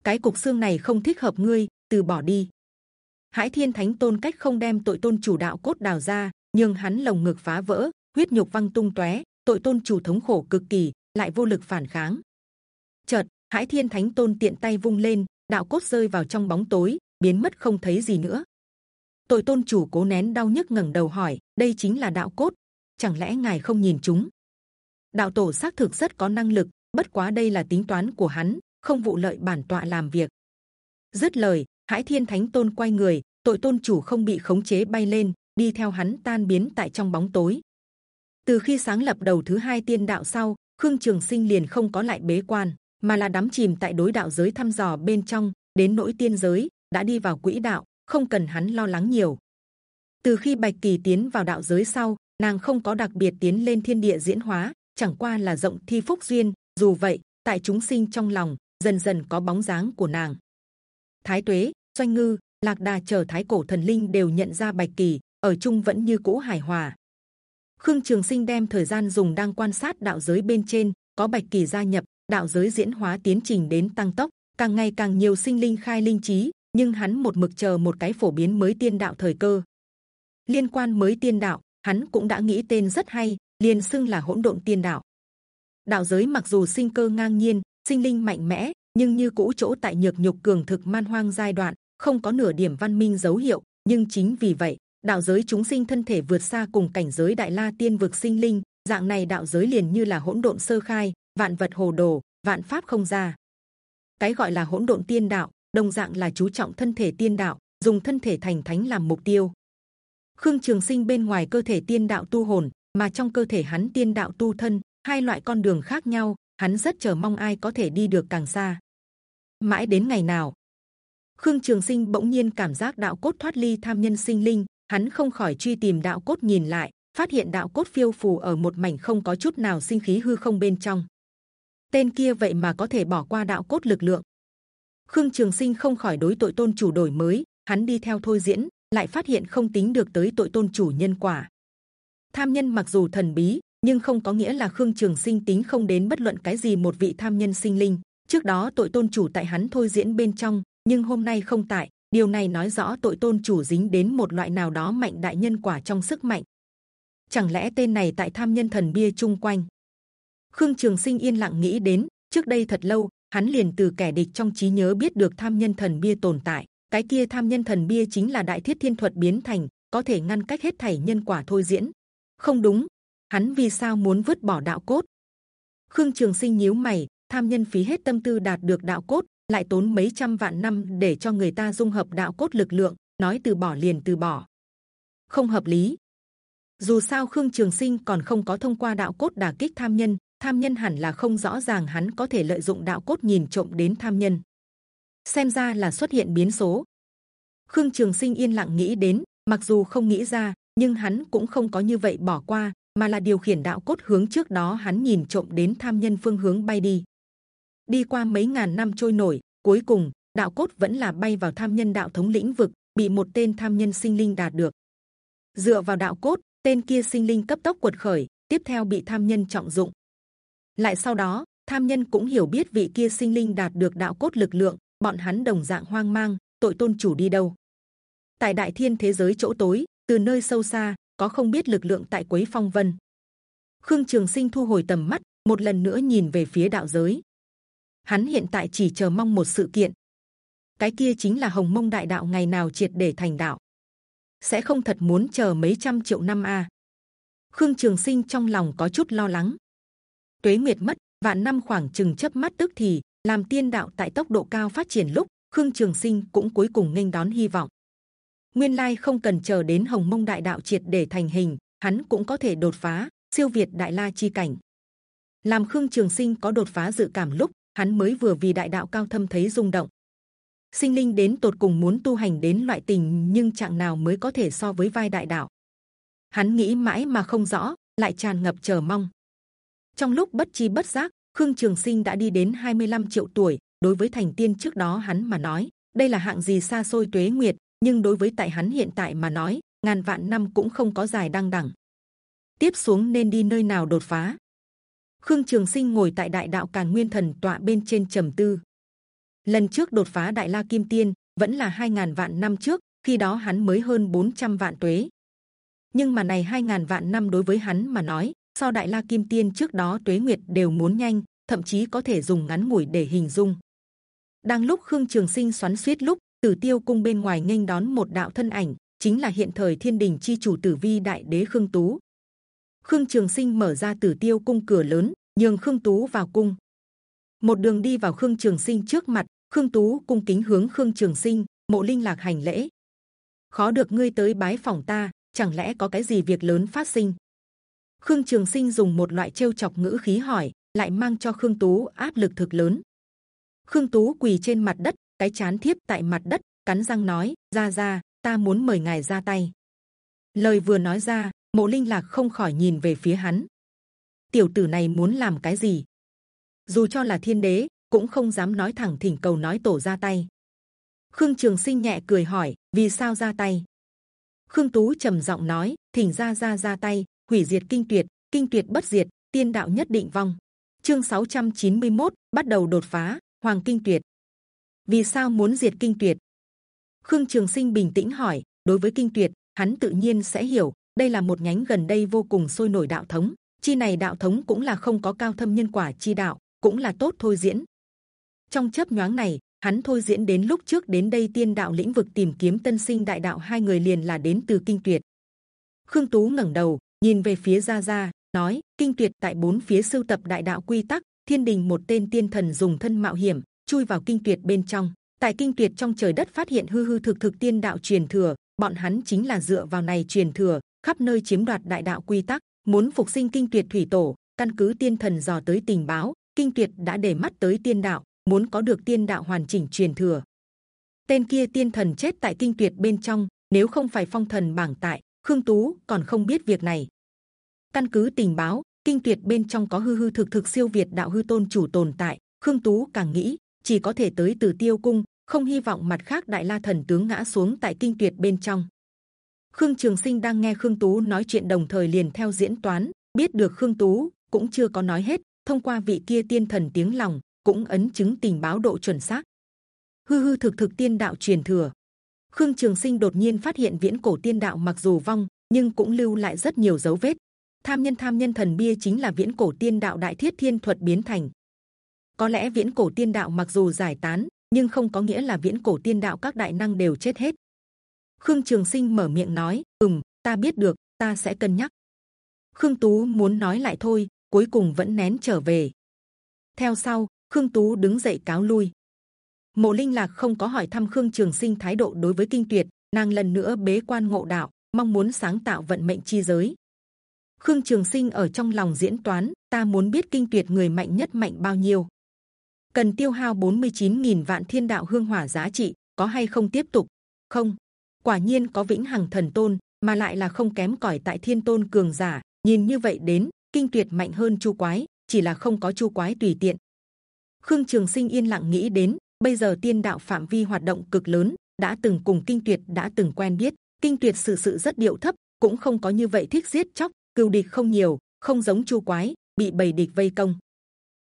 Cái cục xương này không thích hợp ngươi, từ bỏ đi. Hải Thiên Thánh Tôn cách không đem tội tôn chủ đạo cốt đào ra, nhưng hắn lồng ngực phá vỡ, huyết nhục văng tung tóe, tội tôn chủ thống khổ cực kỳ, lại vô lực phản kháng. Chợt, Hải Thiên Thánh Tôn tiện tay vung lên, đạo cốt rơi vào trong bóng tối, biến mất không thấy gì nữa. Tội tôn chủ cố nén đau nhức ngẩng đầu hỏi: đây chính là đạo cốt, chẳng lẽ ngài không nhìn chúng? Đạo tổ xác thực rất có năng lực, bất quá đây là tính toán của hắn, không vụ lợi bản tọa làm việc. Dứt lời, Hải Thiên Thánh Tôn quay người, tội tôn chủ không bị khống chế bay lên, đi theo hắn tan biến tại trong bóng tối. Từ khi sáng lập đầu thứ hai tiên đạo sau, Khương Trường Sinh liền không có lại bế quan, mà là đắm chìm tại đối đạo giới thăm dò bên trong. Đến nỗi tiên giới đã đi vào quỹ đạo, không cần hắn lo lắng nhiều. Từ khi Bạch Kỳ tiến vào đạo giới sau, nàng không có đặc biệt tiến lên thiên địa diễn hóa, chẳng qua là rộng thi phúc duyên. Dù vậy, tại chúng sinh trong lòng dần dần có bóng dáng của nàng. Thái Tuế, Doanh Ngư, Lạc Đà chờ Thái cổ thần linh đều nhận ra Bạch Kỳ ở chung vẫn như cũ hài hòa. Khương Trường Sinh đem thời gian dùng đang quan sát đạo giới bên trên, có Bạch Kỳ gia nhập, đạo giới diễn hóa tiến trình đến tăng tốc, càng ngày càng nhiều sinh linh khai linh trí, nhưng hắn một mực chờ một cái phổ biến mới tiên đạo thời cơ. Liên quan mới tiên đạo, hắn cũng đã nghĩ tên rất hay, liền xưng là hỗn độn tiên đạo. Đạo giới mặc dù sinh cơ ngang nhiên, sinh linh mạnh mẽ, nhưng như cũ chỗ tại nhược nhục cường thực man hoang giai đoạn, không có nửa điểm văn minh dấu hiệu. Nhưng chính vì vậy, đạo giới chúng sinh thân thể vượt xa cùng cảnh giới đại la tiên vực sinh linh, dạng này đạo giới liền như là hỗn độn sơ khai, vạn vật hồ đồ, vạn pháp không ra. Cái gọi là hỗn độn tiên đạo, đồng dạng là chú trọng thân thể tiên đạo, dùng thân thể thành thánh làm mục tiêu. Khương Trường Sinh bên ngoài cơ thể tiên đạo tu hồn, mà trong cơ thể hắn tiên đạo tu thân, hai loại con đường khác nhau. Hắn rất chờ mong ai có thể đi được càng xa. Mãi đến ngày nào, Khương Trường Sinh bỗng nhiên cảm giác đạo cốt thoát ly tham nhân sinh linh, hắn không khỏi truy tìm đạo cốt nhìn lại, phát hiện đạo cốt phiêu phù ở một mảnh không có chút nào sinh khí hư không bên trong. Tên kia vậy mà có thể bỏ qua đạo cốt lực lượng. Khương Trường Sinh không khỏi đối tội tôn chủ đổi mới, hắn đi theo thôi diễn, lại phát hiện không tính được tới tội tôn chủ nhân quả. Tham nhân mặc dù thần bí, nhưng không có nghĩa là Khương Trường Sinh tính không đến bất luận cái gì một vị tham nhân sinh linh. Trước đó tội tôn chủ tại hắn thôi diễn bên trong, nhưng hôm nay không tại. Điều này nói rõ tội tôn chủ dính đến một loại nào đó mạnh đại nhân quả trong sức mạnh. Chẳng lẽ tên này tại tham nhân thần bia chung quanh? Khương Trường Sinh yên lặng nghĩ đến. Trước đây thật lâu, hắn liền từ kẻ địch trong trí nhớ biết được tham nhân thần bia tồn tại. Cái kia tham nhân thần bia chính là đại thiết thiên thuật biến thành, có thể ngăn cách hết thảy nhân quả thôi diễn. Không đúng, hắn vì sao muốn vứt bỏ đạo cốt? Khương Trường Sinh nhíu mày, tham nhân phí hết tâm tư đạt được đạo cốt, lại tốn mấy trăm vạn năm để cho người ta dung hợp đạo cốt lực lượng, nói từ bỏ liền từ bỏ, không hợp lý. Dù sao Khương Trường Sinh còn không có thông qua đạo cốt đả kích tham nhân, tham nhân hẳn là không rõ ràng hắn có thể lợi dụng đạo cốt nhìn trộm đến tham nhân. xem ra là xuất hiện biến số. Khương Trường Sinh yên lặng nghĩ đến, mặc dù không nghĩ ra, nhưng hắn cũng không có như vậy bỏ qua, mà là điều khiển đạo cốt hướng trước đó hắn nhìn trộm đến tham nhân phương hướng bay đi. Đi qua mấy ngàn năm trôi nổi, cuối cùng đạo cốt vẫn là bay vào tham nhân đạo thống lĩnh vực, bị một tên tham nhân sinh linh đạt được. Dựa vào đạo cốt, tên kia sinh linh cấp tốc cuột khởi, tiếp theo bị tham nhân trọng dụng. Lại sau đó, tham nhân cũng hiểu biết vị kia sinh linh đạt được đạo cốt lực lượng, bọn hắn đồng dạng hoang mang, tội tôn chủ đi đâu? Tại đại thiên thế giới chỗ tối, từ nơi sâu xa có không biết lực lượng tại quấy phong vân. Khương Trường Sinh thu hồi tầm mắt, một lần nữa nhìn về phía đạo giới. Hắn hiện tại chỉ chờ mong một sự kiện, cái kia chính là Hồng Mông Đại Đạo ngày nào triệt để thành đạo, sẽ không thật muốn chờ mấy trăm triệu năm a. À. Khương Trường Sinh trong lòng có chút lo lắng. Tuế Nguyệt mất, vạn năm khoảng chừng chớp mắt tức thì làm tiên đạo tại tốc độ cao phát triển lúc Khương Trường Sinh cũng cuối cùng nghênh đón hy vọng. Nguyên lai không cần chờ đến Hồng Mông Đại Đạo triệt để thành hình, hắn cũng có thể đột phá siêu việt Đại La chi cảnh. Làm Khương Trường Sinh có đột phá dự cảm lúc hắn mới vừa vì Đại Đạo cao thâm thấy rung động. Sinh linh đến tột cùng muốn tu hành đến loại tình nhưng trạng nào mới có thể so với vai Đại Đạo? Hắn nghĩ mãi mà không rõ, lại tràn ngập chờ mong. Trong lúc bất chi bất giác, Khương Trường Sinh đã đi đến 25 triệu tuổi. Đối với thành tiên trước đó hắn mà nói, đây là hạng gì xa xôi tuế nguyệt, nhưng đối với tại hắn hiện tại mà nói ngàn vạn năm cũng không có dài đăng đẳng tiếp xuống nên đi nơi nào đột phá khương trường sinh ngồi tại đại đạo càn nguyên thần tọa bên trên trầm tư. Lần trước đột phá đại la kim tiên vẫn là hai ngàn vạn năm trước khi đó hắn mới hơn 400 vạn tuế. Nhưng mà này hai ngàn vạn năm đối với hắn mà nói so đại la kim tiên trước đó tuế nguyệt đều muốn nhanh thậm chí có thể dùng ngắn ngủi để hình dung. Đang lúc khương trường sinh xoắn xuýt lúc Tử Tiêu cung bên ngoài nghênh đón một đạo thân ảnh, chính là hiện thời Thiên Đình chi chủ Tử Vi Đại Đế Khương Tú. Khương Trường Sinh mở ra Tử Tiêu cung cửa lớn, nhường Khương Tú vào cung. Một đường đi vào Khương Trường Sinh trước mặt, Khương Tú cung kính hướng Khương Trường Sinh, Mộ Linh lạc hành lễ. Khó được ngươi tới bái phòng ta, chẳng lẽ có cái gì việc lớn phát sinh? Khương Trường Sinh dùng một loại trêu chọc ngữ khí hỏi, lại mang cho Khương Tú áp lực thực lớn. Khương Tú quỳ trên mặt đất, cái chán thiếp tại mặt đất, cắn răng nói: ra ra, ta muốn mời ngài ra tay. Lời vừa nói ra, Mộ Linh lạc không khỏi nhìn về phía hắn. Tiểu tử này muốn làm cái gì? Dù cho là thiên đế, cũng không dám nói thẳng thỉnh cầu nói tổ ra tay. Khương Trường Sinh nhẹ cười hỏi: vì sao ra tay? Khương Tú trầm giọng nói: thỉnh ra ra ra tay, hủy diệt kinh tuyệt, kinh tuyệt bất diệt, tiên đạo nhất định vong. Chương 691, bắt đầu đột phá, Hoàng Kinh Tuyệt vì sao muốn diệt kinh tuyệt khương trường sinh bình tĩnh hỏi đối với kinh tuyệt hắn tự nhiên sẽ hiểu đây là một nhánh gần đây vô cùng sôi nổi đạo thống. Chi này đạo thống cũng là không có cao thâm nhân quả chi đạo cũng là tốt thôi diễn. Trong chớp nhoáng này hắn thôi diễn đến lúc trước đến đây tiên đạo lĩnh vực tìm kiếm tân sinh đại đạo hai người liền là đến từ kinh tuyệt. Khương tú ngẩng đầu nhìn về phía gia gia nói kinh tuyệt tại bốn phía sưu tập đại đạo quy tắc thiên đình một tên tiên thần dùng thân mạo hiểm chui vào kinh tuyệt bên trong. Tại kinh tuyệt trong trời đất phát hiện hư hư thực thực tiên đạo truyền thừa, bọn hắn chính là dựa vào này truyền thừa khắp nơi chiếm đoạt đại đạo quy tắc, muốn phục sinh kinh tuyệt thủy tổ. Căn cứ tiên thần dò tới tình báo, kinh tuyệt đã để mắt tới tiên đạo, muốn có được tiên đạo hoàn chỉnh truyền thừa. Tên kia tiên thần chết tại kinh tuyệt bên trong, nếu không phải phong thần bảng tại, khương tú còn không biết việc này. Căn cứ tình báo, kinh tuyệt bên trong có hư hư thực thực siêu việt đạo hư tôn chủ tồn tại. Khương tú càng nghĩ chỉ có thể tới từ tiêu cung không hy vọng mặt khác đại la thần tướng ngã xuống tại kinh tuyệt bên trong khương trường sinh đang nghe khương tú nói chuyện đồng thời liền theo diễn toán. Biết được khương tú cũng chưa có nói hết, thông qua vị kia tiên thần tiếng lòng, cũng ấn chứng tình báo độ chuẩn xác. Hư hư thực thực tiên đạo truyền thừa. Khương trường sinh đột nhiên phát hiện viễn cổ tiên đạo mặc dù vong, nhưng cũng lưu lại rất nhiều dấu vết. Tham nhân tham nhân thần bia chính là viễn cổ tiên đạo đại thiết thiên thuật biến thành. Có lẽ viễn cổ tiên đạo mặc dù giải tán, nhưng không có nghĩa là viễn cổ tiên đạo các đại năng đều chết hết khương trường sinh mở miệng nói, ừm, ta biết được, ta sẽ cân nhắc. Khương tú muốn nói lại thôi, cuối cùng vẫn nén trở về. Theo sau, khương tú đứng dậy cáo lui. Mộ linh lạc không có hỏi thăm khương trường sinh thái độ đối với kinh tuyệt, nàng lần nữa bế quan ngộ đạo, mong muốn sáng tạo vận mệnh chi giới. Khương trường sinh ở trong lòng diễn toán, ta muốn biết kinh tuyệt người mạnh nhất mạnh bao nhiêu? Cần tiêu hao 49.000 vạn thiên đạo hương hỏa giá trị, có hay không tiếp tục? Không quả nhiên có vĩnh hằng thần tôn, mà lại là không kém cỏi tại thiên tôn cường giả. Nhìn như vậy đến, kinh tuyệt mạnh hơn chu quái, chỉ là không có chu quái tùy tiện. Khương trường sinh yên lặng nghĩ đến, bây giờ tiên đạo phạm vi hoạt động cực lớn, đã từng cùng kinh tuyệt đã từng quen biết. Kinh tuyệt sự sự rất điệu thấp, cũng không có như vậy thích giết chóc, cừu địch không nhiều, không giống chu quái, bị bầy địch vây công.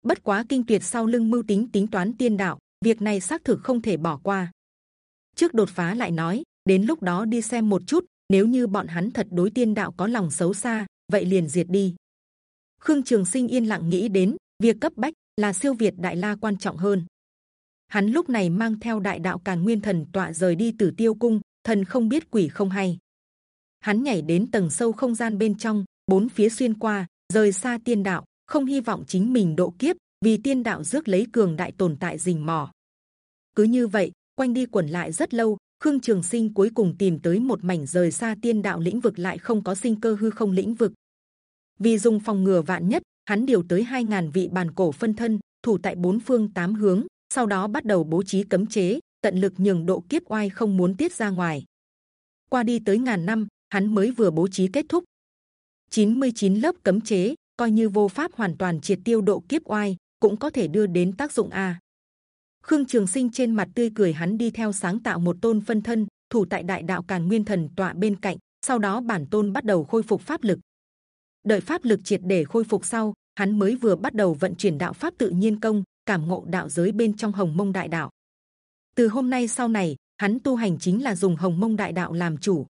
Bất quá kinh tuyệt sau lưng mưu tính tính toán tiên đạo, việc này xác thực không thể bỏ qua. Trước đột phá lại nói đến lúc đó đi xem một chút, nếu như bọn hắn thật đối tiên đạo có lòng xấu xa, vậy liền diệt đi. Khương trường sinh yên lặng nghĩ đến, việc cấp bách là siêu việt đại la quan trọng hơn. Hắn lúc này mang theo đại đạo càn nguyên thần tọa rời đi từ tiêu cung, thần không biết quỷ không hay. Hắn nhảy đến tầng sâu không gian bên trong, bốn phía xuyên qua, rời xa tiên đạo, không hy vọng chính mình độ kiếp, vì tiên đạo rước lấy cường đại tồn tại rình mò. Cứ như vậy, quanh đi quẩn lại rất lâu khương trường sinh cuối cùng tìm tới một mảnh rời xa tiên đạo lĩnh vực lại không có sinh cơ hư không lĩnh vực. Vì dùng phòng ngừa vạn nhất, hắn điều tới 2.000 vị bàn cổ phân thân, thủ tại bốn phương tám hướng, sau đó bắt đầu bố trí cấm chế, tận lực nhường độ kiếp oai không muốn tiết ra ngoài. Qua đi tới ngàn năm, hắn mới vừa bố trí kết thúc. 99 lớp cấm chế, coi như vô pháp hoàn toàn triệt tiêu độ kiếp oai, cũng có thể đưa đến tác dụng a khương trường sinh trên mặt tươi cười hắn đi theo sáng tạo một tôn phân thân, thủ tại đại đạo càn nguyên thần tọa bên cạnh, sau đó bản tôn bắt đầu khôi phục pháp lực. Đợi pháp lực triệt để khôi phục sau, hắn mới vừa bắt đầu vận chuyển đạo pháp tự nhiên công, cảm ngộ đạo giới bên trong hồng mông đại đạo. Từ hôm nay sau này, hắn tu hành chính là dùng hồng mông đại đạo làm chủ.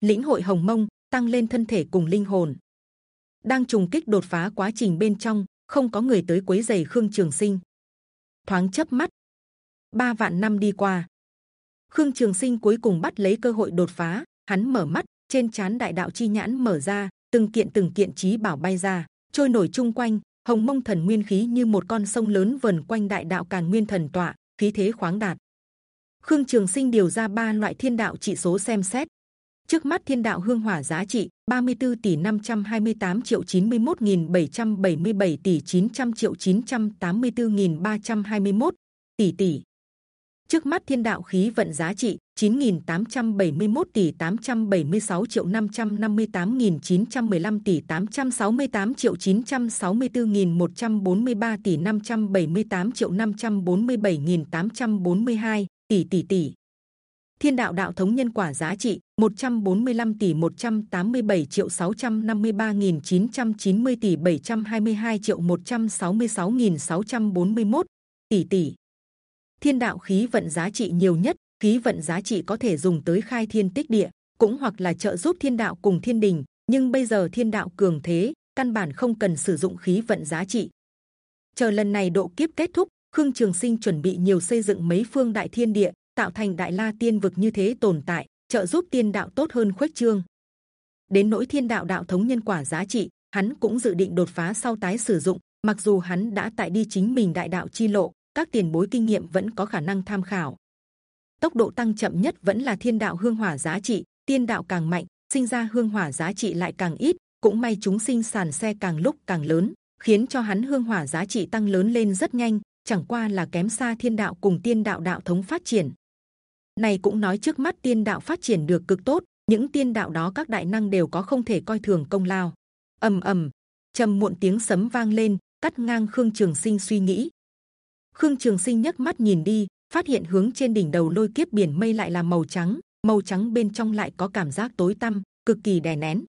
Lĩnh hội hồng mông, tăng lên thân thể cùng linh hồn. Đang trùng kích đột phá quá trình bên trong, không có người tới quấy giày khương trường sinh thoáng chớp mắt. Ba vạn năm đi qua. Khương trường sinh cuối cùng bắt lấy cơ hội đột phá. Hắn mở mắt, trên chán đại đạo chi nhãn mở ra, từng kiện từng kiện trí bảo bay ra, trôi nổi chung quanh, hồng mông thần nguyên khí như một con sông lớn vần quanh đại đạo càn nguyên thần tọa, khí thế khoáng đạt. Khương trường sinh điều ra ba loại thiên đạo trị số xem xét trước mắt thiên đạo hương hỏa giá trị 34 tỷ 528 triệu 91.777 tỷ 900 triệu 984.321 tỷ tỷ. Trước mắt thiên đạo khí vận giá trị 9.871 tỷ 876 triệu 558.915 tỷ 868 triệu 964.143 tỷ 578 triệu 547.842 tỷ tỷ tỷ thiên đạo đạo thống nhân quả giá trị 145 tỷ 187 triệu 653.990 tỷ 722 triệu 166.641 tỷ tỷ. Thiên đạo khí vận giá trị nhiều nhất, khí vận giá trị có thể dùng tới khai thiên tích địa, cũng hoặc là trợ giúp thiên đạo cùng thiên đình, nhưng bây giờ thiên đạo cường thế, căn bản không cần sử dụng khí vận giá trị. Chờ lần này độ kiếp kết thúc, khương trường sinh chuẩn bị nhiều xây dựng mấy phương đại thiên địa tạo thành đại la tiên vực như thế tồn tại, trợ giúp tiên đạo tốt hơn khuếch trương. Đến nỗi thiên đạo đạo thống nhân quả giá trị, hắn cũng dự định đột phá sau tái sử dụng. Mặc dù hắn đã tại đi chính mình đại đạo chi lộ, các tiền bối kinh nghiệm vẫn có khả năng tham khảo. Tốc độ tăng chậm nhất vẫn là thiên đạo hương hỏa giá trị, tiên đạo càng mạnh, sinh ra hương hỏa giá trị lại càng ít, cũng may chúng sinh sàn xe càng lúc càng lớn, khiến cho hắn hương hỏa giá trị tăng lớn lên rất nhanh, chẳng qua là kém xa thiên đạo cùng tiên đạo đạo thống phát triển này cũng nói trước mắt tiên đạo phát triển được cực tốt, những tiên đạo đó các đại năng đều có không thể coi thường công lao. Ầm ầm, trầm muộn tiếng sấm vang lên, cắt ngang khương trường sinh suy nghĩ. Khương trường sinh nhấc mắt nhìn đi, phát hiện hướng trên đỉnh đầu lôi kiếp biển mây lại là màu trắng màu trắng bên trong lại có cảm giác tối tăm, cực kỳ đè nén.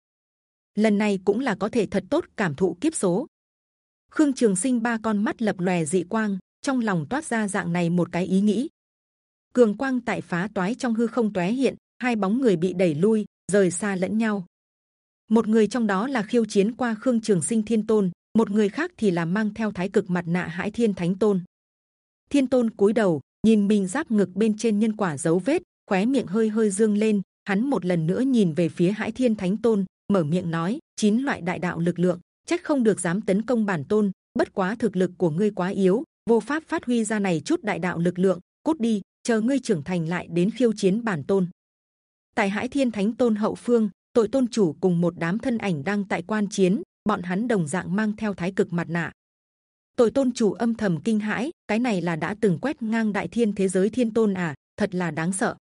Lần này cũng là có thể thật tốt cảm thụ kiếp số. Khương trường sinh ba con mắt lập lòe dị quang, trong lòng toát ra dạng này một cái ý nghĩ cường quang tại phá toái trong hư không tóe hiện, hai bóng người bị đẩy lui, rời xa lẫn nhau. Một người trong đó là khiêu chiến qua khương trường sinh thiên tôn, một người khác thì là mang theo thái cực mặt nạ hải thiên thánh tôn. Thiên tôn cúi đầu, nhìn mình giáp ngực bên trên nhân quả dấu vết, khóe miệng hơi hơi dương lên, hắn một lần nữa nhìn về phía hải thiên thánh tôn, mở miệng nói, chín loại đại đạo lực lượng, chắc không được dám tấn công bản tôn, bất quá thực lực của ngươi quá yếu, vô pháp phát huy ra này chút đại đạo lực lượng, cút đi chờ ngươi trưởng thành lại đến khiêu chiến bản tôn. Tại hải thiên thánh tôn hậu phương, tội tôn chủ cùng một đám thân ảnh đang tại quan chiến, bọn hắn đồng dạng mang theo thái cực mặt nạ. Tội tôn chủ âm thầm kinh hãi, cái này là đã từng quét ngang đại thiên thế giới thiên tôn à thật là đáng sợ.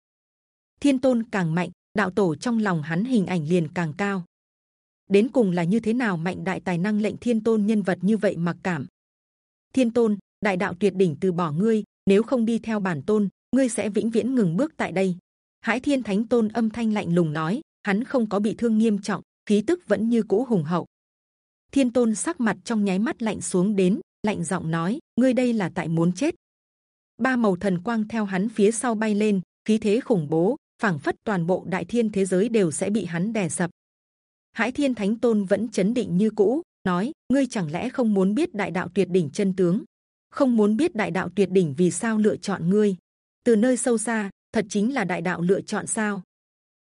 Thiên tôn càng mạnh, đạo tổ trong lòng hắn hình ảnh liền càng cao. Đến cùng là như thế nào mạnh đại tài năng lệnh thiên tôn nhân vật như vậy mặc cảm? Thiên tôn, đại đạo tuyệt đỉnh từ bỏ ngươi, nếu không đi theo bản tôn ngươi sẽ vĩnh viễn ngừng bước tại đây hải thiên thánh tôn âm thanh lạnh lùng nói hắn không có bị thương nghiêm trọng khí tức vẫn như cũ hùng hậu thiên tôn sắc mặt trong nháy mắt lạnh xuống đến lạnh giọng nói ngươi đây là tại muốn chết ba màu thần quang theo hắn phía sau bay lên khí thế khủng bố phảng phất toàn bộ đại thiên thế giới đều sẽ bị hắn đè sập Hải Thiên Thánh Tôn vẫn chấn định như cũ, nói: ngươi chẳng lẽ không muốn biết đại đạo tuyệt đỉnh chân tướng? Không muốn biết đại đạo tuyệt đỉnh vì sao lựa chọn ngươi? Từ nơi sâu xa, thật chính là đại đạo lựa chọn sao?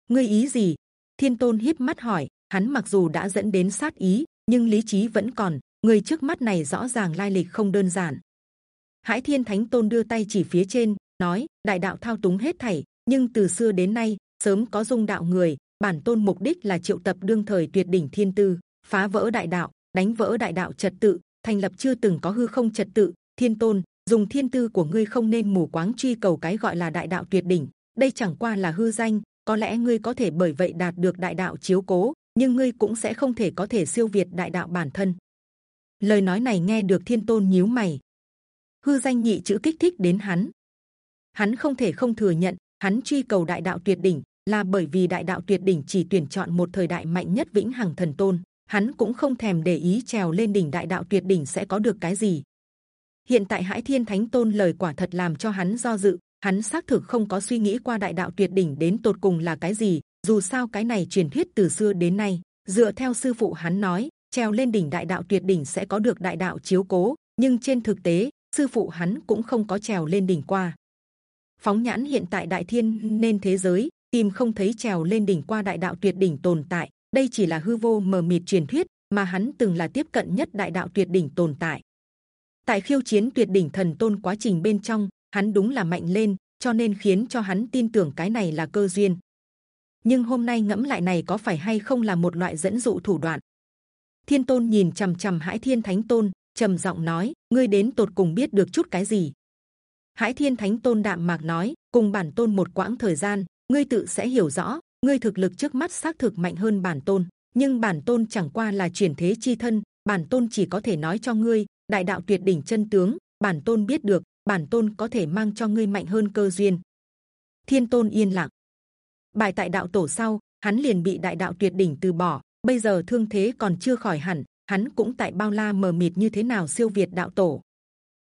Ngươi ý gì? Thiên Tôn híp mắt hỏi. Hắn mặc dù đã dẫn đến sát ý, nhưng lý trí vẫn còn. Người trước mắt này rõ ràng lai lịch không đơn giản. Hải Thiên Thánh Tôn đưa tay chỉ phía trên, nói: Đại đạo thao túng hết thảy, nhưng từ xưa đến nay sớm có dung đạo người, bản tôn mục đích là triệu tập đương thời tuyệt đỉnh thiên tư phá vỡ đại đạo đánh vỡ đại đạo trật tự thành lập chưa từng có hư không trật tự thiên tôn dùng thiên tư của ngươi không nên mù quáng truy cầu cái gọi là đại đạo tuyệt đỉnh. Đây chẳng qua là hư danh, có lẽ ngươi có thể bởi vậy đạt được đại đạo chiếu cố, nhưng ngươi cũng sẽ không thể có thể siêu việt đại đạo bản thân. Lời nói này nghe được thiên tôn nhíu mày. Hư danh nhị chữ kích thích đến hắn. Hắn không thể không thừa nhận, hắn truy cầu đại đạo tuyệt đỉnh là bởi vì đại đạo tuyệt đỉnh chỉ tuyển chọn một thời đại mạnh nhất vĩnh hằng thần tôn. Hắn cũng không thèm để ý trèo lên đỉnh đại đạo tuyệt đỉnh sẽ có được cái gì hiện tại hải thiên thánh tôn lời quả thật làm cho hắn do dự, hắn xác thực không có suy nghĩ qua đại đạo tuyệt đỉnh đến tột cùng là cái gì, dù sao cái này truyền thuyết từ xưa đến nay. Dựa theo sư phụ hắn nói, treo lên đỉnh đại đạo tuyệt đỉnh sẽ có được đại đạo chiếu cố, nhưng trên thực tế, sư phụ hắn cũng không có trèo lên đỉnh qua. Phóng nhãn hiện tại đại thiên nên thế giới, tìm không thấy trèo lên đỉnh qua đại đạo tuyệt đỉnh tồn tại. Đây chỉ là hư vô mờ mịt truyền thuyết mà hắn từng là tiếp cận nhất đại đạo tuyệt đỉnh tồn tại tại khiêu chiến tuyệt đỉnh thần tôn quá trình bên trong, hắn đúng là mạnh lên, cho nên khiến cho hắn tin tưởng cái này là cơ duyên. Nhưng hôm nay ngẫm lại này có phải hay không là một loại dẫn dụ thủ đoạn? Thiên tôn nhìn c h ầ m c h ầ m hãi thiên thánh tôn, trầm giọng nói, ngươi đến tột cùng biết được chút cái gì? Hãi thiên thánh tôn đạm mạc nói, cùng bản tôn một quãng thời gian, ngươi tự sẽ hiểu rõ, ngươi thực lực trước mắt xác thực mạnh hơn bản tôn, nhưng bản tôn chẳng qua là chuyển thế chi thân, bản tôn chỉ có thể nói cho ngươi đại đạo tuyệt đỉnh chân tướng, bản tôn biết được, bản tôn có thể mang cho ngươi mạnh hơn cơ duyên. Thiên tôn yên lặng. Bài tại đạo tổ sau, hắn liền bị đại đạo tuyệt đỉnh từ bỏ, bây giờ thương thế còn chưa khỏi hẳn, hắn cũng tại bao la mờ mịt như thế nào siêu việt đạo tổ.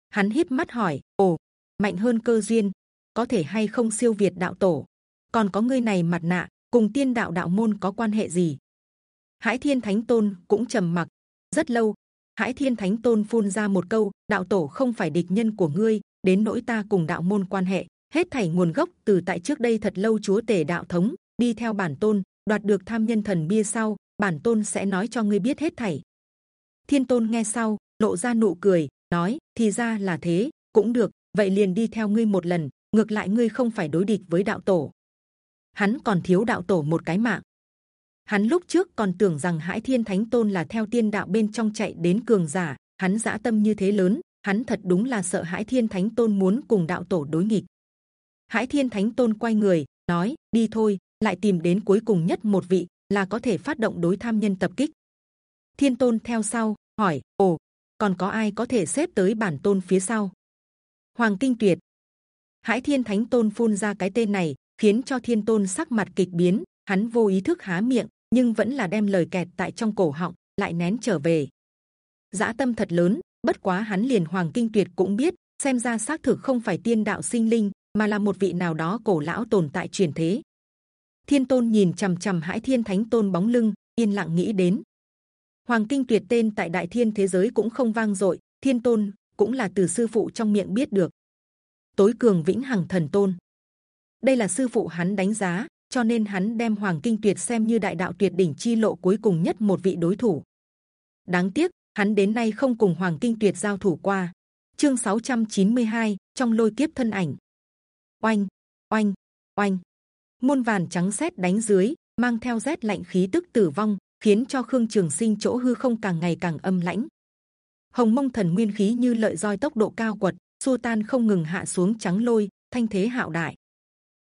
Hắn híp mắt hỏi, ồ, mạnh hơn cơ duyên, có thể hay không siêu việt đạo tổ? Còn có ngươi này mặt nạ, cùng tiên đạo đạo môn có quan hệ gì? Hải Thiên Thánh Tôn cũng trầm mặc. Rất lâu. Hải Thiên Thánh Tôn phun ra một câu: đạo tổ không phải địch nhân của ngươi, đến nỗi ta cùng đạo môn quan hệ, hết thảy nguồn gốc từ tại trước đây thật lâu chúa tể đạo thống đi theo bản tôn đoạt được tham nhân thần bia sau, bản tôn sẽ nói cho ngươi biết hết thảy. Thiên Tôn nghe sau lộ ra nụ cười, nói: thì ra là thế, cũng được, vậy liền đi theo ngươi một lần. Ngược lại ngươi không phải đối địch với đạo tổ, hắn còn thiếu đạo tổ một cái mạng. Hắn lúc trước còn tưởng rằng Hải Thiên Thánh Tôn là theo tiên đạo bên trong chạy đến cường giả, hắn dã tâm như thế lớn, hắn thật đúng là sợ Hải Thiên Thánh Tôn muốn cùng đạo tổ đối nghịch. Hải Thiên Thánh Tôn quay người nói: đi thôi, lại tìm đến cuối cùng nhất một vị là có thể phát động đối tham nhân tập kích. Thiên Tôn theo sau hỏi: ồ, còn có ai có thể xếp tới bản tôn phía sau? Hoàng Kinh Tuyệt. Hải Thiên Thánh Tôn phun ra cái tên này, khiến cho thiên tôn sắc mặt kịch biến hắn vô ý thức há miệng nhưng vẫn là đem lời kẹt tại trong cổ họng, lại nén trở về. Dã tâm thật lớn, bất quá hắn liền hoàng kinh tuyệt cũng biết, xem ra xác thực không phải tiên đạo sinh linh, mà là một vị nào đó cổ lão tồn tại truyền thế. Thiên tôn nhìn c h ầ m c h ầ m hãi thiên thánh tôn bóng lưng, yên lặng nghĩ đến. Hoàng kinh tuyệt tên tại đại thiên thế giới cũng không vang dội, thiên tôn cũng là từ sư phụ trong miệng biết được. Tối cường vĩnh hằng thần tôn. Đây là sư phụ hắn đánh giá cho nên hắn đem hoàng kinh tuyệt xem như đại đạo tuyệt đỉnh chi lộ cuối cùng nhất một vị đối thủ. Đáng tiếc hắn đến nay không cùng hoàng kinh tuyệt giao thủ qua. Chương 692, trong lôi kiếp thân ảnh. Oanh oanh oanh. Muôn vàn trắng sét đánh dưới mang theo rét lạnh khí tức tử vong khiến cho khương trường sinh chỗ hư không càng ngày càng âm lãnh. Hồng mông thần nguyên khí như lợi roi tốc độ cao quật xua tan không ngừng hạ xuống trắng lôi thanh thế hạo đại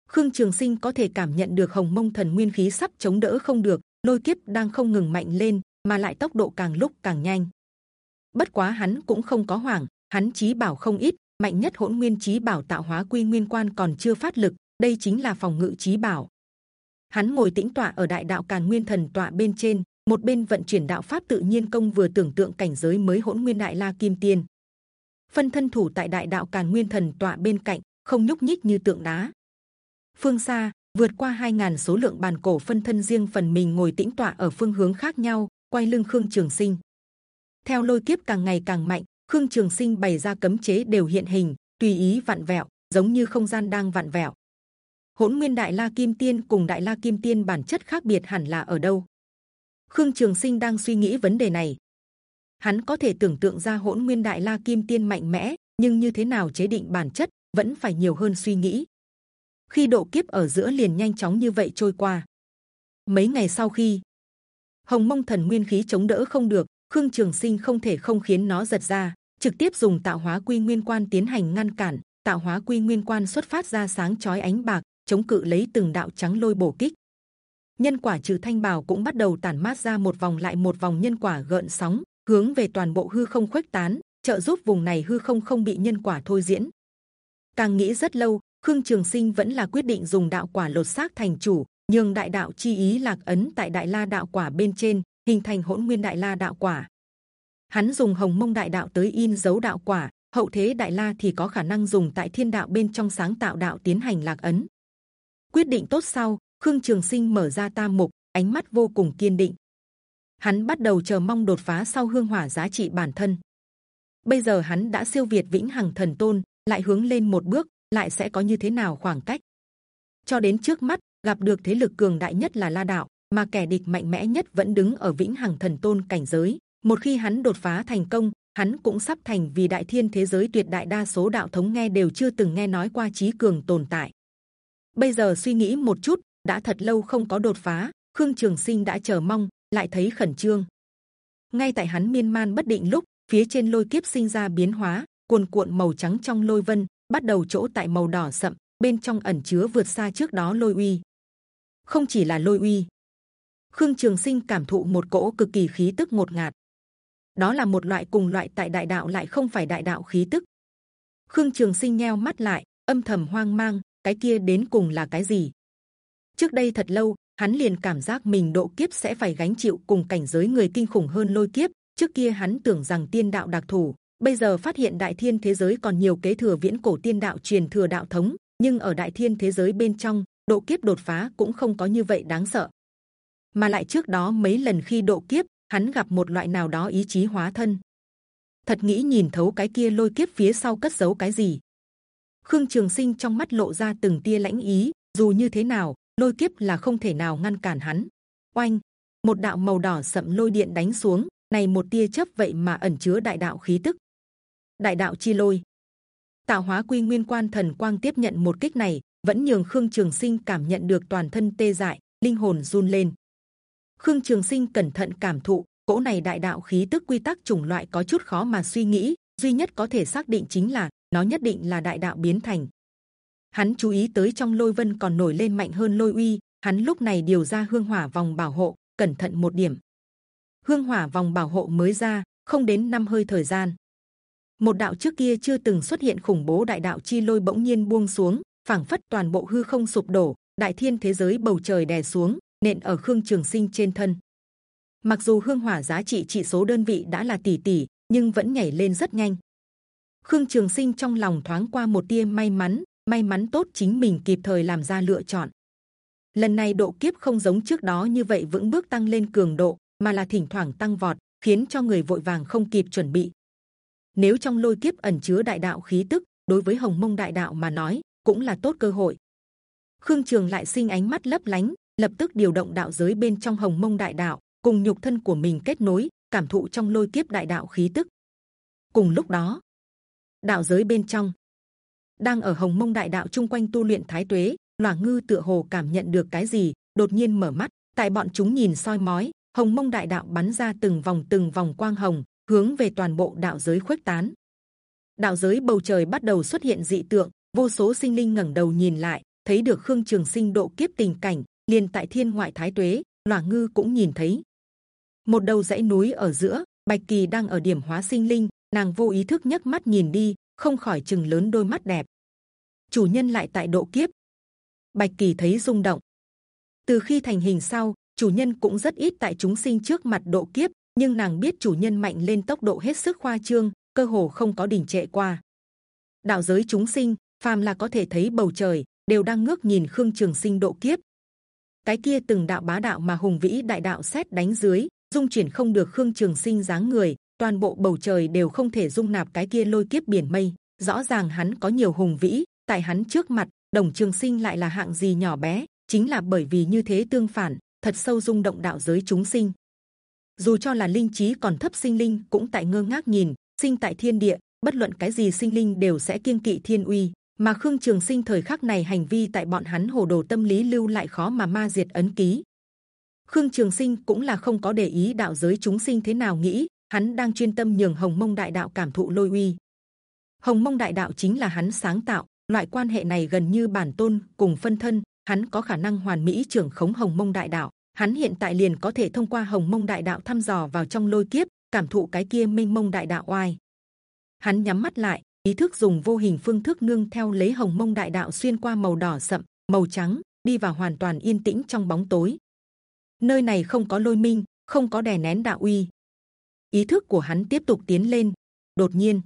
khương trường sinh có thể cảm nhận được hồng mông thần nguyên khí sắp chống đỡ không được, lôi kiếp đang không ngừng mạnh lên, mà lại tốc độ càng lúc càng nhanh. Bất quá hắn cũng không có hoảng, hắn chí bảo không ít, mạnh nhất hỗn nguyên chí bảo tạo hóa quy nguyên quan còn chưa phát lực, đây chính là phòng ngự chí bảo. Hắn ngồi tĩnh tọa ở đại đạo càn nguyên thần tọa bên trên, một bên vận chuyển đạo pháp tự nhiên công vừa tưởng tượng cảnh giới mới hỗn nguyên đại la kim tiên. Phân thân thủ tại đại đạo càn nguyên thần tọa bên cạnh, không nhúc nhích như tượng đá phương xa vượt qua 2.000 số lượng bàn cổ phân thân riêng phần mình ngồi tĩnh tọa ở phương hướng khác nhau, quay lưng khương trường sinh. Theo lôi kiếp càng ngày càng mạnh, khương trường sinh bày ra cấm chế đều hiện hình, tùy ý vặn vẹo, giống như không gian đang vặn vẹo. Hỗn nguyên đại la kim tiên cùng đại la kim tiên bản chất khác biệt hẳn là ở đâu? Khương trường sinh đang suy nghĩ vấn đề này. Hắn có thể tưởng tượng ra hỗn nguyên đại la kim tiên mạnh mẽ, nhưng như thế nào chế định bản chất, vẫn phải nhiều hơn suy nghĩ khi độ kiếp ở giữa liền nhanh chóng như vậy trôi qua. Mấy ngày sau khi, hồng mông thần nguyên khí chống đỡ không được, khương trường sinh không thể không khiến nó giật ra, trực tiếp dùng tạo hóa quy nguyên quan tiến hành ngăn cản. Tạo hóa quy nguyên quan xuất phát ra sáng chói ánh bạc, chống cự lấy từng đạo trắng lôi bổ kích. Nhân quả trừ thanh bào cũng bắt đầu tản mát ra một vòng lại một vòng nhân quả gợn sóng, hướng về toàn bộ hư không khuếch tán, trợ giúp vùng này hư không không bị nhân quả thôi diễn. Càng nghĩ rất lâu khương trường sinh vẫn là quyết định dùng đạo quả lột xác thành chủ nhưng đại đạo chi ý lạc ấn tại đại la đạo quả bên trên, hình thành hỗn nguyên đại la đạo quả. Hắn dùng hồng mông đại đạo tới in dấu đạo quả, hậu thế đại la thì có khả năng dùng tại thiên đạo bên trong sáng tạo đạo tiến hành lạc ấn. Quyết định tốt sau, khương trường sinh mở ra tam mục, ánh mắt vô cùng kiên định. Hắn bắt đầu chờ mong đột phá sau hương hỏa giá trị bản thân. Bây giờ hắn đã siêu việt vĩnh hằng thần tôn, lại hướng lên một bước lại sẽ có như thế nào khoảng cách? Cho đến trước mắt, gặp được thế lực cường đại nhất là la đạo, mà kẻ địch mạnh mẽ nhất vẫn đứng ở vĩnh hằng thần tôn cảnh giới. Một khi hắn đột phá thành công, hắn cũng sắp thành vì đại thiên thế giới tuyệt đại đa số đạo thống nghe đều chưa từng nghe nói qua trí cường tồn tại. Bây giờ suy nghĩ một chút, đã thật lâu không có đột phá, khương trường sinh đã chờ mong, lại thấy khẩn trương. Ngay tại hắn miên man bất định lúc, phía trên lôi kiếp sinh ra biến hóa, cuồn cuộn màu trắng trong lôi vân bắt đầu chỗ tại màu đỏ sậm, bên trong ẩn chứa vượt xa trước đó lôi uy. Không chỉ là lôi uy, khương trường sinh cảm thụ một cỗ cực kỳ khí tức ngột ngạt. Đó là một loại cùng loại tại đại đạo lại không phải đại đạo khí tức. Khương trường sinh nheo mắt lại, âm thầm hoang mang, cái kia đến cùng là cái gì? Trước đây thật lâu, hắn liền cảm giác mình độ kiếp sẽ phải gánh chịu cùng cảnh giới người kinh khủng hơn lôi kiếp. Trước kia hắn tưởng rằng tiên đạo đặc thù bây giờ phát hiện đại thiên thế giới còn nhiều kế thừa viễn cổ tiên đạo truyền thừa đạo thống, nhưng ở đại thiên thế giới bên trong, độ kiếp đột phá cũng không có như vậy đáng sợ. Mà lại trước đó mấy lần khi độ kiếp, hắn gặp một loại nào đó ý chí hóa thân. Thật nghĩ nhìn thấu cái kia lôi kiếp phía sau cất giấu cái gì. Khương trường sinh trong mắt lộ ra từng tia lãnh ý, dù như thế nào, lôi kiếp là không thể nào ngăn cản hắn. Oanh, một đạo màu đỏ sậm lôi điện đánh xuống, này một tia chớp vậy mà ẩn chứa đại đạo khí tức đại đạo chi lôi. Tạo hóa quy nguyên quan thần quang tiếp nhận một kích này, vẫn nhường khương trường sinh cảm nhận được toàn thân tê dại, linh hồn run lên. Khương trường sinh cẩn thận cảm thụ, cỗ này đại đạo khí tức quy tắc chủng loại có chút khó mà suy nghĩ, duy nhất có thể xác định chính là, nó nhất định là đại đạo biến thành. Hắn chú ý tới trong lôi vân còn nổi lên mạnh hơn lôi uy, hắn lúc này điều ra hương hỏa vòng bảo hộ, cẩn thận một điểm. Hương hỏa vòng bảo hộ mới ra, không đến năm hơi thời gian một đạo trước kia chưa từng xuất hiện khủng bố đại đạo chi lôi bỗng nhiên buông xuống, phảng phất toàn bộ hư không sụp đổ, đại thiên thế giới bầu trời đè xuống, nện ở khương trường sinh trên thân. Mặc dù hương hỏa giá trị trị số đơn vị đã là tỷ tỷ, nhưng vẫn nhảy lên rất nhanh. Khương trường sinh trong lòng thoáng qua một tia may mắn may mắn tốt chính mình kịp thời làm ra lựa chọn. Lần này độ kiếp không giống trước đó như vậy vững bước tăng lên cường độ, mà là thỉnh thoảng tăng vọt, khiến cho người vội vàng không kịp chuẩn bị nếu trong lôi kiếp ẩn chứa đại đạo khí tức, đối với hồng mông đại đạo mà nói, cũng là tốt cơ hội. Khương trường lại sinh ánh mắt lấp lánh, lập tức điều động đạo giới bên trong hồng mông đại đạo, cùng nhục thân của mình kết nối, cảm thụ trong lôi kiếp đại đạo khí tức. Cùng lúc đó, đạo giới bên trong, đang ở hồng mông đại đạo chung quanh tu luyện thái tuế loả ngư tựa hồ cảm nhận được cái gì, đột nhiên mở mắt. Tại bọn chúng nhìn soi mói, hồng mông đại đạo bắn ra từng vòng từng vòng quang hồng hướng về toàn bộ đạo giới khuếch tán. Đạo giới bầu trời bắt đầu xuất hiện dị tượng, vô số sinh linh ngẩng đầu nhìn lại, thấy được khương trường sinh độ kiếp tình cảnh, liền tại thiên ngoại thái tuế, loa ngư cũng nhìn thấy. Một đầu dãy núi ở giữa, bạch kỳ đang ở điểm hóa sinh linh, nàng vô ý thức nhấc mắt nhìn đi, không khỏi chừng lớn đôi mắt đẹp. Chủ nhân lại tại độ kiếp. Bạch kỳ thấy rung động. Từ khi thành hình sau, chủ nhân cũng rất ít tại chúng sinh trước mặt độ kiếp, nhưng nàng biết chủ nhân mạnh lên tốc độ hết sức khoa trương, cơ hồ không có đỉnh trệ qua. Đạo giới chúng sinh, phàm là có thể thấy bầu trời, đều đang ngước nhìn khương trường sinh độ kiếp. Cái kia từng đạo bá đạo mà hùng vĩ đại đạo xét đánh dưới, dung chuyển không được khương trường sinh dáng người, toàn bộ bầu trời đều không thể dung nạp cái kia lôi kiếp biển mây. Rõ ràng hắn có nhiều hùng vĩ, tại hắn trước mặt, đồng trường sinh lại là hạng gì nhỏ bé, chính là bởi vì như thế tương phản, thật sâu rung động đạo giới chúng sinh. Dù cho là linh trí còn thấp sinh linh cũng tại ngơ ngác nhìn, sinh tại thiên địa, bất luận cái gì sinh linh đều sẽ kiêng kỵ thiên uy. Mà Khương Trường Sinh thời khắc này hành vi tại bọn hắn hồ đồ tâm lý lưu lại khó mà ma diệt ấn ký. Khương Trường Sinh cũng là không có để ý đạo giới chúng sinh thế nào nghĩ, hắn đang chuyên tâm nhường Hồng Mông Đại Đạo cảm thụ lôi uy. Hồng Mông Đại Đạo chính là hắn sáng tạo, loại quan hệ này gần như bản tôn cùng phân thân, hắn có khả năng hoàn mỹ trưởng khống Hồng Mông Đại Đạo. Hắn hiện tại liền có thể thông qua Hồng Mông Đại Đạo thăm dò vào trong lôi kiếp, cảm thụ cái kia minh mông đại đạo oai. Hắn nhắm mắt lại, ý thức dùng vô hình phương thức nương theo lấy Hồng Mông Đại Đạo xuyên qua màu đỏ sậm, màu trắng, đi vào hoàn toàn yên tĩnh trong bóng tối. Nơi này không có lôi minh, không có đè nén đạo uy. Ý thức của hắn tiếp tục tiến lên. Đột nhiên,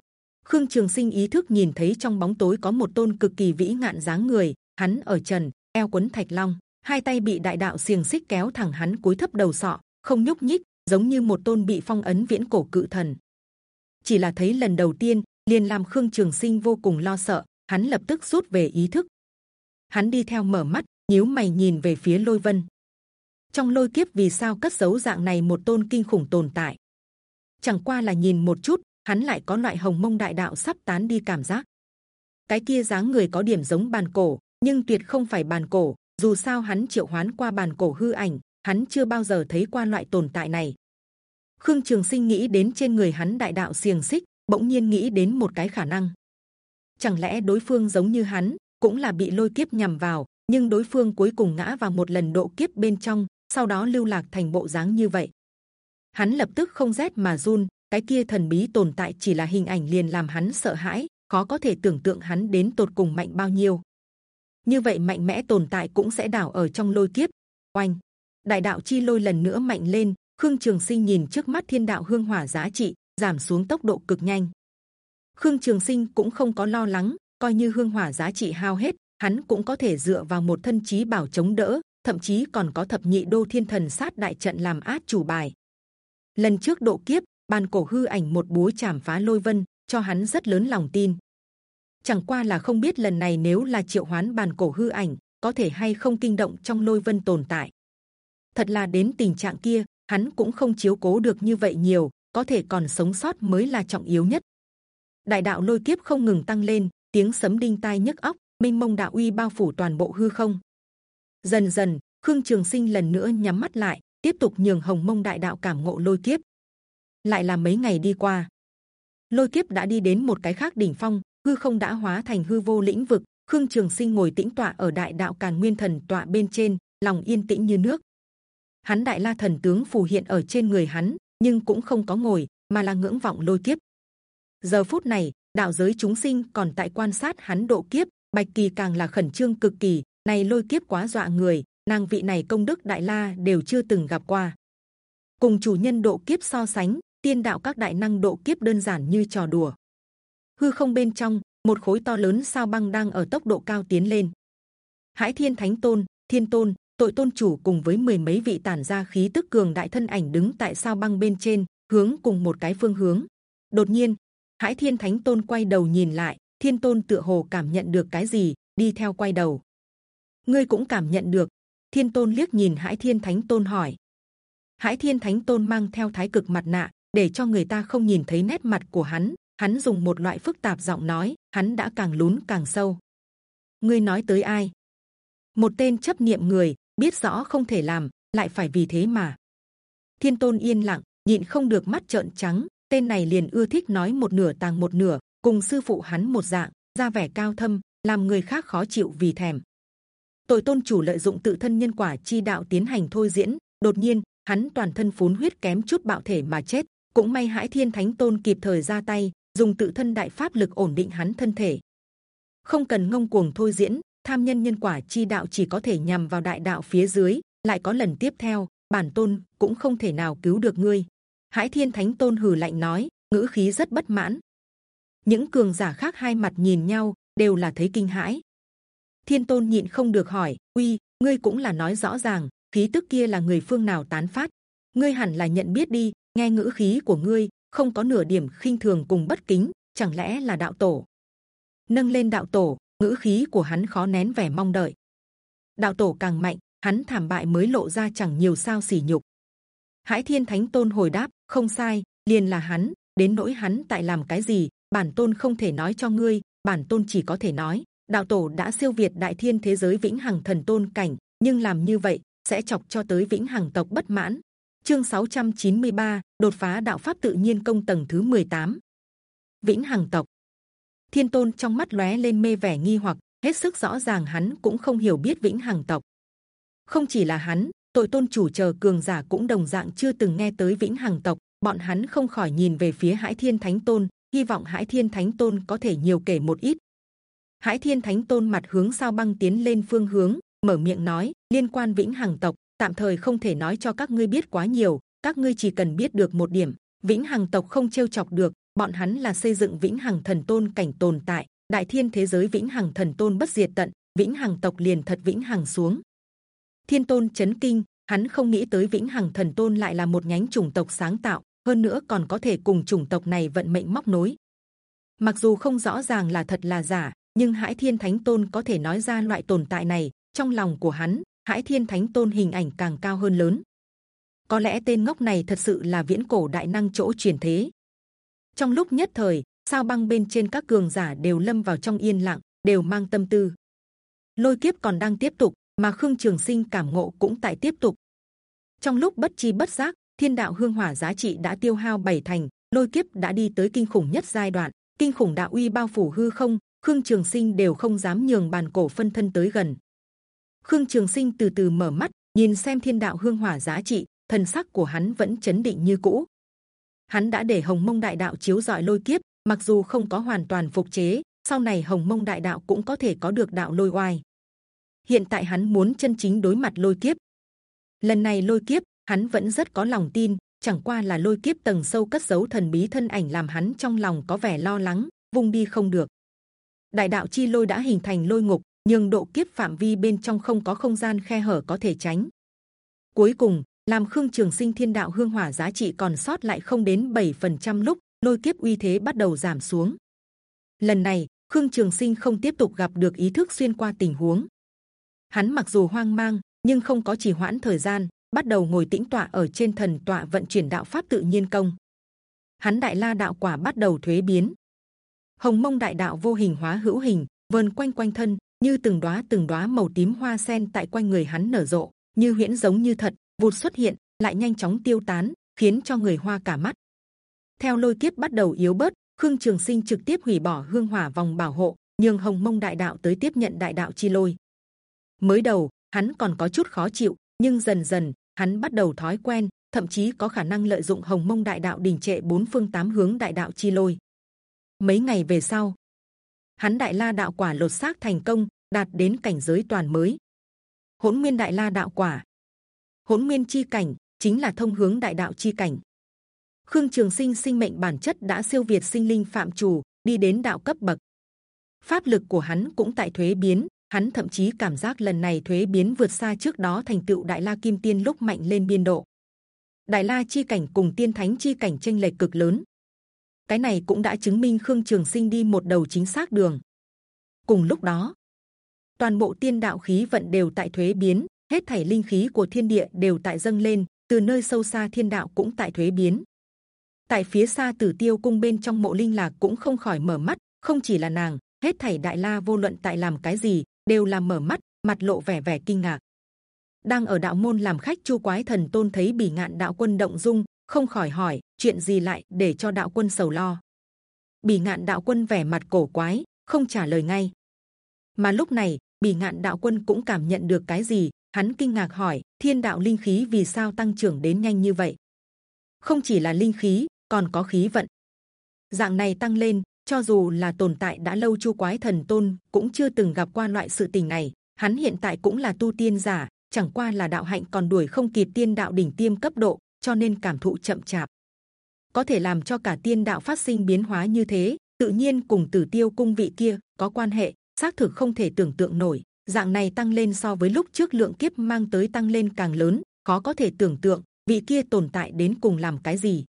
Khương Trường Sinh ý thức nhìn thấy trong bóng tối có một tôn cực kỳ vĩ ngạn dáng người. Hắn ở trần, eo quấn thạch long, hai tay bị đại đạo xiềng xích kéo thẳng hắn cúi thấp đầu sọ, không nhúc nhích, giống như một tôn bị phong ấn viễn cổ cự thần. Chỉ là thấy lần đầu tiên, liền làm Khương Trường Sinh vô cùng lo sợ. Hắn lập tức rút về ý thức. Hắn đi theo mở mắt, nhíu mày nhìn về phía Lôi Vân. Trong lôi kiếp vì sao cất giấu dạng này một tôn kinh khủng tồn tại? Chẳng qua là nhìn một chút, hắn lại có loại hồng mông đại đạo sắp tán đi cảm giác. Cái kia dáng người có điểm giống bàn cổ, nhưng tuyệt không phải bàn cổ. Dù sao hắn triệu hoán qua bàn cổ hư ảnh, hắn chưa bao giờ thấy qua loại tồn tại này. Khương Trường Sinh nghĩ đến trên người hắn đại đạo xiềng xích, bỗng nhiên nghĩ đến một cái khả năng. Chẳng lẽ đối phương giống như hắn, cũng là bị lôi kiếp nhằm vào, nhưng đối phương cuối cùng ngã vào một lần độ kiếp bên trong, sau đó lưu lạc thành bộ dáng như vậy. Hắn lập tức không rét mà run. Cái kia thần bí tồn tại chỉ là hình ảnh liền làm hắn sợ hãi, khó có thể tưởng tượng hắn đến tột cùng mạnh bao nhiêu. Như vậy mạnh mẽ tồn tại cũng sẽ đảo ở trong lôi kiếp. Oanh, đại đạo chi lôi lần nữa mạnh lên. Khương Trường Sinh nhìn trước mắt thiên đạo hương hỏa giá trị giảm xuống tốc độ cực nhanh. Khương Trường Sinh cũng không có lo lắng, coi như hương hỏa giá trị hao hết, hắn cũng có thể dựa vào một thân trí bảo chống đỡ, thậm chí còn có thập nhị đô thiên thần sát đại trận làm át chủ bài. Lần trước độ kiếp, bàn cổ hư ảnh một búa chảm phá lôi vân, cho hắn rất lớn lòng tin. Chẳng qua là không biết lần này nếu là triệu hoán bàn cổ hư ảnh, có thể hay không kinh động trong lôi vân tồn tại. Thật là đến tình trạng kia, hắn cũng không chiếu cố được như vậy nhiều, có thể còn sống sót mới là trọng yếu nhất. Đại đạo lôi kiếp không ngừng tăng lên, tiếng sấm đinh tai nhức óc, minh mông đạo uy bao phủ toàn bộ hư không. Dần dần, Khương Trường Sinh lần nữa nhắm mắt lại, tiếp tục nhường Hồng Mông Đại Đạo cảm ngộ lôi kiếp. Lại là mấy ngày đi qua, lôi kiếp đã đi đến một cái khác đỉnh phong, hư không đã hóa thành hư vô lĩnh vực. Khương Trường Sinh ngồi tĩnh tọa ở Đại Đạo Càn Nguyên Thần tọa bên trên, lòng yên tĩnh như nước. Hắn Đại La Thần tướng phù hiện ở trên người hắn, nhưng cũng không có ngồi, mà là ngưỡng vọng lôi kiếp. Giờ phút này, đạo giới chúng sinh còn tại quan sát hắn độ kiếp, Bạch Kỳ càng là khẩn trương cực kỳ, này lôi kiếp quá dọa người nàng vị này công đức đại la đều chưa từng gặp qua cùng chủ nhân độ kiếp so sánh tiên đạo các đại năng độ kiếp đơn giản như trò đùa hư không bên trong, một khối to lớn sao băng đang ở tốc độ cao tiến lên. Hải thiên thánh tôn, thiên tôn, tội tôn chủ cùng với mười mấy vị tản ra khí tức cường đại thân ảnh đứng tại sao băng bên trên, hướng cùng một cái phương hướng. Đột nhiên hải thiên thánh tôn quay đầu nhìn lại, thiên tôn tựa hồ cảm nhận được cái gì, đi theo quay đầu. Ngươi cũng cảm nhận được. Thiên tôn liếc nhìn hải thiên thánh tôn hỏi. Hải thiên thánh tôn mang theo thái cực mặt nạ, để cho người ta không nhìn thấy nét mặt của hắn hắn dùng một loại phức tạp giọng nói, hắn đã càng lún càng sâu. Ngươi nói tới ai? Một tên chấp niệm người, biết rõ không thể làm, lại phải vì thế mà. Thiên tôn yên lặng, nhịn không được mắt trợn trắng, tên này liền ưa thích nói một nửa tàng một nửa, cùng sư phụ hắn một dạng, ra vẻ cao thâm, làm người khác khó chịu vì thèm. Tội tôn chủ lợi dụng tự thân nhân quả chi đạo tiến hành thôi diễn, đột nhiên, hắn toàn thân phún huyết kém chút bạo thể mà chết. Cũng may hãi thiên thánh tôn kịp thời ra tay dùng tự thân đại pháp lực ổn định hắn thân thể không cần ngông cuồng thôi diễn tham nhân nhân quả chi đạo chỉ có thể nhằm vào đại đạo phía dưới lại có lần tiếp theo bản tôn cũng không thể nào cứu được ngươi Hải Thiên Thánh Tôn hừ lạnh nói, ngữ khí rất bất mãn. Những cường giả khác hai mặt nhìn nhau, đều là thấy kinh hãi. Thiên Tôn nhịn không được hỏi, uy, ngươi cũng là nói rõ ràng, khí tức kia là người phương nào tán phát? Ngươi hẳn là nhận biết đi, nghe ngữ khí của ngươi không có nửa điểm khinh thường cùng bất kính, chẳng lẽ là đạo tổ? Nâng lên đạo tổ, ngữ khí của hắn khó nén vẻ mong đợi. Đạo tổ càng mạnh, hắn thảm bại mới lộ ra chẳng nhiều sao sỉ nhục. Hải Thiên Thánh Tôn hồi đáp, không sai, liền là hắn. Đến nỗi hắn tại làm cái gì, bản tôn không thể nói cho ngươi. Bản tôn chỉ có thể nói, đạo tổ đã siêu việt đại thiên thế giới vĩnh hằng thần tôn cảnh, nhưng làm như vậy sẽ chọc cho tới vĩnh hằng tộc bất mãn. Chương 693, đột phá đạo pháp tự nhiên công tầng thứ 18. Vĩnh hằng tộc. Thiên tôn trong mắt lóe lên mê vẻ nghi hoặc, hết sức rõ ràng hắn cũng không hiểu biết vĩnh hằng tộc. Không chỉ là hắn, tội tôn chủ chờ cường giả cũng đồng dạng chưa từng nghe tới vĩnh hằng tộc bọn hắn không khỏi nhìn về phía hải thiên thánh tôn hy vọng hải thiên thánh tôn có thể nhiều kể một ít hải thiên thánh tôn mặt hướng sao băng tiến lên phương hướng mở miệng nói liên quan vĩnh hằng tộc tạm thời không thể nói cho các ngươi biết quá nhiều, các ngươi chỉ cần biết được một điểm, vĩnh hằng tộc không trêu chọc được, bọn hắn là xây dựng vĩnh hằng thần tôn cảnh tồn tại, đại thiên thế giới vĩnh hằng thần tôn bất diệt tận, vĩnh hằng tộc liền thật vĩnh hằng xuống. Thiên tôn chấn kinh, hắn không nghĩ tới vĩnh hằng thần tôn lại là một nhánh chủng tộc sáng tạo, hơn nữa còn có thể cùng chủng tộc này vận mệnh móc nối. Mặc dù không rõ ràng là thật là giả, nhưng hãi thiên thánh tôn có thể nói ra loại tồn tại này, trong lòng của hắn hải thiên thánh tôn hình ảnh càng cao hơn lớn. Có lẽ tên ngốc này thật sự là viễn cổ đại năng chỗ truyền thế. Trong lúc nhất thời, sao băng bên trên các cường giả đều lâm vào trong yên lặng, đều mang tâm tư. Lôi kiếp còn đang tiếp tục, mà khương trường sinh cảm ngộ cũng tại tiếp tục. Trong lúc bất chi bất giác, thiên đạo hương hỏa giá trị đã tiêu hao bảy thành, lôi kiếp đã đi tới kinh khủng nhất giai đoạn, kinh khủng đạo uy bao phủ hư không, khương trường sinh đều không dám nhường bàn cổ phân thân tới gần khương trường sinh từ từ mở mắt, nhìn xem thiên đạo hương hỏa giá trị, thần sắc của hắn vẫn chấn định như cũ. Hắn đã để hồng mông đại đạo chiếu dọi lôi kiếp, mặc dù không có hoàn toàn phục chế, sau này hồng mông đại đạo cũng có thể có được đạo lôi oai. Hiện tại hắn muốn chân chính đối mặt lôi kiếp. Lần này lôi kiếp, hắn vẫn rất có lòng tin, chẳng qua là lôi kiếp tầng sâu cất giấu thần bí thân ảnh làm hắn trong lòng có vẻ lo lắng, vung đi không được. Đại đạo chi lôi đã hình thành lôi ngục nhưng độ kiếp phạm vi bên trong không có không gian khe hở có thể tránh. Cuối cùng, làm khương trường sinh thiên đạo hương hỏa giá trị còn sót lại không đến 7% lúc, lôi kiếp uy thế bắt đầu giảm xuống. Lần này, khương trường sinh không tiếp tục gặp được ý thức xuyên qua tình huống. Hắn mặc dù hoang mang, nhưng không có trì hoãn thời gian, bắt đầu ngồi tĩnh tọa ở trên thần tọa vận chuyển đạo pháp tự nhiên công. Hắn đại la đạo quả bắt đầu thuế biến. Hồng mông đại đạo vô hình hóa hữu hình, vờn quanh quanh thân như từng đóa từng đóa màu tím hoa sen tại quanh người hắn nở rộ, như huyễn giống như thật, vụt xuất hiện, lại nhanh chóng tiêu tán, khiến cho người hoa cả mắt. Theo lôi kiếp bắt đầu yếu bớt, khương trường sinh trực tiếp hủy bỏ hương hỏa vòng bảo hộ, nhường hồng mông đại đạo tới tiếp nhận đại đạo chi lôi. Mới đầu, hắn còn có chút khó chịu, nhưng dần dần, hắn bắt đầu thói quen, thậm chí có khả năng lợi dụng hồng mông đại đạo đình trệ bốn phương tám hướng đại đạo chi lôi. Mấy ngày về sau hắn đại la đạo quả lột xác thành công, đạt đến cảnh giới toàn mới. Hỗn nguyên đại la đạo quả. Hỗn nguyên chi cảnh chính là thông hướng đại đạo chi cảnh. Khương trường sinh sinh mệnh bản chất đã siêu việt sinh linh phạm chủ đi đến đạo cấp bậc. Pháp lực của hắn cũng tại thuế biến, hắn thậm chí cảm giác lần này thuế biến vượt xa trước đó thành tựu đại la kim tiên lúc mạnh lên biên độ. Đại la chi cảnh cùng tiên thánh chi cảnh tranh lệch cực lớn cái này cũng đã chứng minh khương trường sinh đi một đầu chính xác đường cùng lúc đó toàn bộ tiên đạo khí vận đều tại thuế biến hết thảy linh khí của thiên địa đều tại dâng lên từ nơi sâu xa thiên đạo cũng tại thuế biến tại phía xa tử tiêu cung bên trong mộ linh lạc cũng không khỏi mở mắt không chỉ là nàng hết thảy đại la vô luận tại làm cái gì đều làm mở mắt, mặt lộ vẻ vẻ kinh ngạc. đang ở đạo môn làm khách chu quái thần tôn thấy bỉ ngạn đạo quân động dung, không khỏi hỏi chuyện gì lại để cho đạo quân sầu lo. Bì ngạn đạo quân vẻ mặt cổ quái, không trả lời ngay. Mà lúc này, bì ngạn đạo quân cũng cảm nhận được cái gì, hắn kinh ngạc hỏi: thiên đạo linh khí vì sao tăng trưởng đến nhanh như vậy? Không chỉ là linh khí, còn có khí vận. Dạng này tăng lên, cho dù là tồn tại đã lâu chu quái thần tôn cũng chưa từng gặp qua loại sự tình này. Hắn hiện tại cũng là tu tiên giả, chẳng qua là đạo hạnh còn đuổi không kịp tiên đạo đỉnh tiêm cấp độ, cho nên cảm thụ chậm chạp. Có thể làm cho cả tiên đạo phát sinh biến hóa như thế, tự nhiên cùng tử tiêu cung vị kia có quan hệ, xác thực không thể tưởng tượng nổi. Dạng này tăng lên so với lúc trước lượng kiếp mang tới tăng lên càng lớn, khó có thể tưởng tượng vị kia tồn tại đến cùng làm cái gì.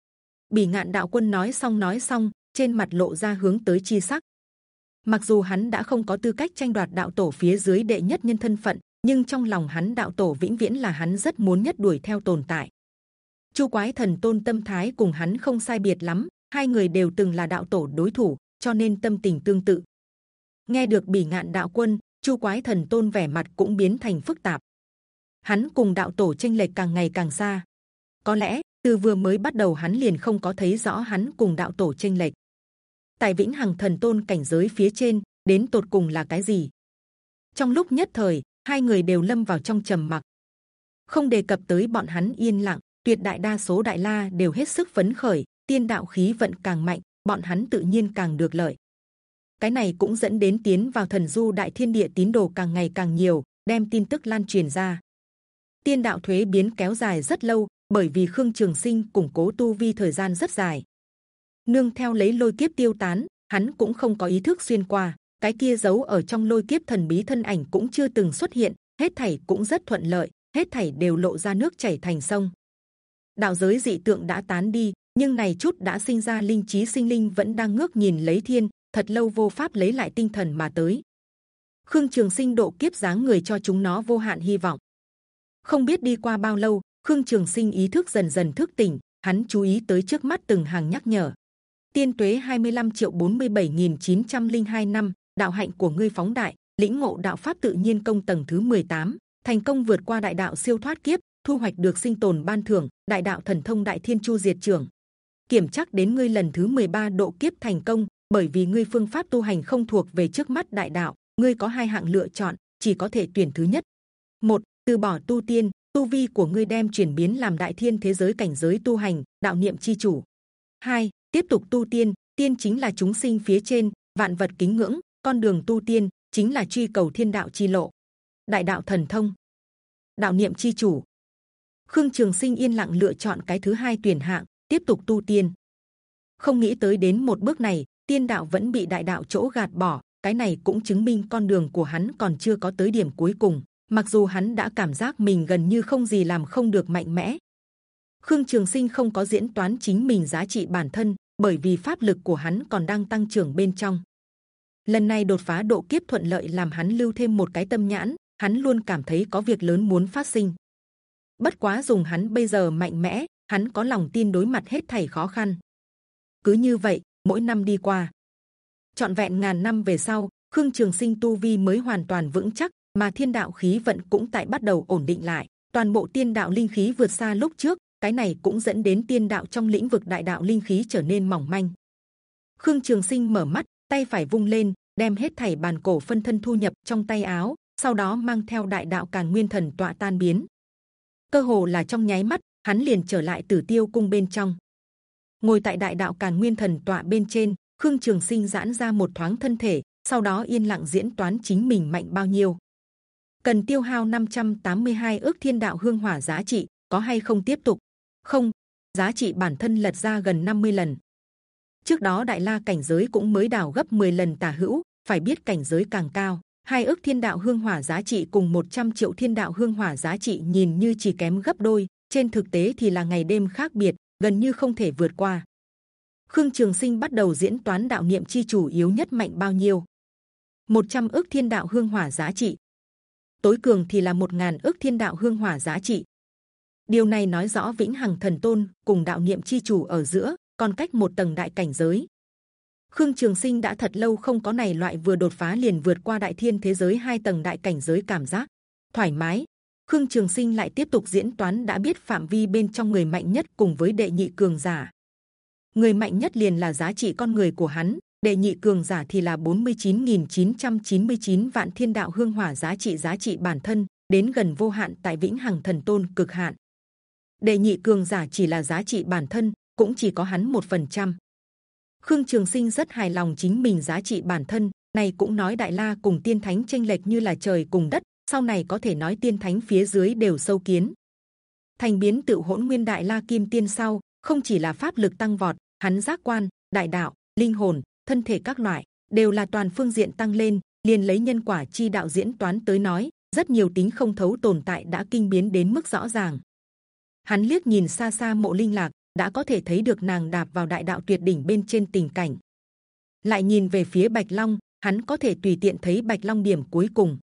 Bỉ ngạn đạo quân nói xong nói xong, trên mặt lộ ra hướng tới chi sắc. Mặc dù hắn đã không có tư cách tranh đoạt đạo tổ phía dưới đệ nhất nhân thân phận, nhưng trong lòng hắn đạo tổ vĩnh viễn là hắn rất muốn nhất đuổi theo tồn tại. Chu quái thần tôn tâm thái cùng hắn không sai biệt lắm, hai người đều từng là đạo tổ đối thủ, cho nên tâm tình tương tự. Nghe được bỉ ngạn đạo quân, chu quái thần tôn vẻ mặt cũng biến thành phức tạp. Hắn cùng đạo tổ tranh lệch càng ngày càng xa. Có lẽ từ vừa mới bắt đầu hắn liền không có thấy rõ hắn cùng đạo tổ tranh lệch. Tại vĩnh hằng thần tôn cảnh giới phía trên, đến tột cùng là cái gì? Trong lúc nhất thời, hai người đều lâm vào trong trầm mặc. Không đề cập tới bọn hắn yên lặng, tuyệt đại đa số đại la đều hết sức phấn khởi, tiên đạo khí vận càng mạnh, bọn hắn tự nhiên càng được lợi. Cái này cũng dẫn đến tiến vào thần du đại thiên địa tín đồ càng ngày càng nhiều, đem tin tức lan truyền ra. Tiên đạo thuế biến kéo dài rất lâu, bởi vì khương trường sinh củng cố tu vi thời gian rất dài. Nương theo lấy lôi kiếp tiêu tán, hắn cũng không có ý thức xuyên qua. Cái kia giấu ở trong lôi kiếp thần bí thân ảnh cũng chưa từng xuất hiện, hết thảy cũng rất thuận lợi, hết thảy đều lộ ra nước chảy thành sông đạo giới dị tượng đã tán đi nhưng này chút đã sinh ra linh trí sinh linh vẫn đang ngước nhìn lấy thiên thật lâu vô pháp lấy lại tinh thần mà tới. Khương trường sinh độ kiếp dáng người cho chúng nó vô hạn hy vọng. Không biết đi qua bao lâu khương trường sinh ý thức dần dần thức tỉnh hắn chú ý tới trước mắt từng hàng nhắc nhở. Tiên tuế 25 triệu 47.902 năm đạo hạnh của ngươi phóng đại lĩnh ngộ đạo pháp tự nhiên công tầng thứ 18, thành công vượt qua đại đạo siêu thoát kiếp thu hoạch được sinh tồn ban thưởng, đại đạo thần thông đại thiên chu diệt trưởng kiểm chắc đến ngươi lần thứ 13 độ kiếp thành công, bởi vì ngươi phương pháp tu hành không thuộc về trước mắt đại đạo, ngươi có hai hạng lựa chọn, chỉ có thể tuyển thứ nhất. Một, từ bỏ tu tiên, tu vi của ngươi đem chuyển biến làm đại thiên thế giới cảnh giới tu hành, đạo niệm chi chủ. Hai, tiếp tục tu tiên tiên chính là chúng sinh phía trên, vạn vật kính ngưỡng, con đường tu tiên chính là truy cầu thiên đạo chi lộ. Đại đạo thần thông. Đạo niệm chi chủ. Khương Trường Sinh yên lặng lựa chọn cái thứ hai tuyển hạng, tiếp tục tu tiên. Không nghĩ tới đến một bước này, tiên đạo vẫn bị đại đạo chỗ gạt bỏ. Cái này cũng chứng minh con đường của hắn còn chưa có tới điểm cuối cùng. Mặc dù hắn đã cảm giác mình gần như không gì làm không được mạnh mẽ. Khương Trường Sinh không có diễn toán chính mình giá trị bản thân, bởi vì pháp lực của hắn còn đang tăng trưởng bên trong. Lần này đột phá độ kiếp thuận lợi làm hắn lưu thêm một cái tâm nhãn, hắn luôn cảm thấy có việc lớn muốn phát sinh bất quá dùng hắn bây giờ mạnh mẽ, hắn có lòng tin đối mặt hết thảy khó khăn. Cứ như vậy, mỗi năm đi qua. Trọn vẹn ngàn năm về sau, khương trường sinh tu vi mới hoàn toàn vững chắc, mà thiên đạo khí vận cũng tại bắt đầu ổn định lại. Toàn bộ tiên đạo linh khí vượt xa lúc trước, cái này cũng dẫn đến tiên đạo trong lĩnh vực đại đạo linh khí trở nên mỏng manh. Khương trường sinh mở mắt, tay phải vung lên, đem hết thảy bàn cổ phân thân thu nhập trong tay áo, sau đó mang theo đại đạo càn nguyên thần tọa tan biến cơ hồ là trong nháy mắt, hắn liền trở lại tử tiêu cung bên trong. Ngồi tại đại đạo càn nguyên thần tọa bên trên, khương trường sinh giãn ra một thoáng thân thể, sau đó yên lặng diễn toán chính mình mạnh bao nhiêu. Cần tiêu hao 582 ước thiên đạo hương hỏa giá trị, có hay không tiếp tục? Không, giá trị bản thân lật ra gần 50 lần. Trước đó đại la cảnh giới cũng mới đào gấp 10 lần tả hữu, phải biết cảnh giới càng cao hai ước thiên đạo hương hỏa giá trị cùng 100 triệu thiên đạo hương hỏa giá trị nhìn như chỉ kém gấp đôi. Trên thực tế thì là ngày đêm khác biệt, gần như không thể vượt qua. Khương trường sinh bắt đầu diễn toán đạo niệm chi chủ yếu nhất mạnh bao nhiêu? 100 ước thiên đạo hương hỏa giá trị. Tối cường thì là 1.000 ước thiên đạo hương hỏa giá trị. Điều này nói rõ vĩnh hằng thần tôn cùng đạo niệm chi chủ ở giữa, còn cách một tầng đại cảnh giới. Khương Trường Sinh đã thật lâu không có này loại vừa đột phá liền vượt qua đại thiên thế giới hai tầng đại cảnh giới cảm giác thoải mái, Khương Trường Sinh lại tiếp tục diễn toán đã biết phạm vi bên trong người mạnh nhất cùng với đệ nhị cường giả. Người mạnh nhất liền là giá trị con người của hắn, đệ nhị cường giả thì là 49.999 vạn thiên đạo hương hỏa giá trị giá trị bản thân đến gần vô hạn tại vĩnh hằng thần tôn cực hạn. Đệ nhị cường giả chỉ là giá trị bản thân cũng chỉ có hắn một phần trăm. Khương Trường Sinh rất hài lòng chính mình giá trị bản thân, này cũng nói đại la cùng tiên thánh tranh lệch như là trời cùng đất, sau này có thể nói tiên thánh phía dưới đều sâu kiến. Thành biến tự hỗn nguyên đại la kim tiên sau, không chỉ là pháp lực tăng vọt, hắn giác quan, đại đạo, linh hồn, thân thể các loại, đều là toàn phương diện tăng lên, liền lấy nhân quả chi đạo diễn toán tới nói, rất nhiều tính không thấu tồn tại đã kinh biến đến mức rõ ràng. Hắn liếc nhìn xa xa mộ linh lạc đã có thể thấy được nàng đạp vào đại đạo tuyệt đỉnh bên trên tình cảnh. Lại nhìn về phía bạch long, hắn có thể tùy tiện thấy bạch long điểm cuối cùng.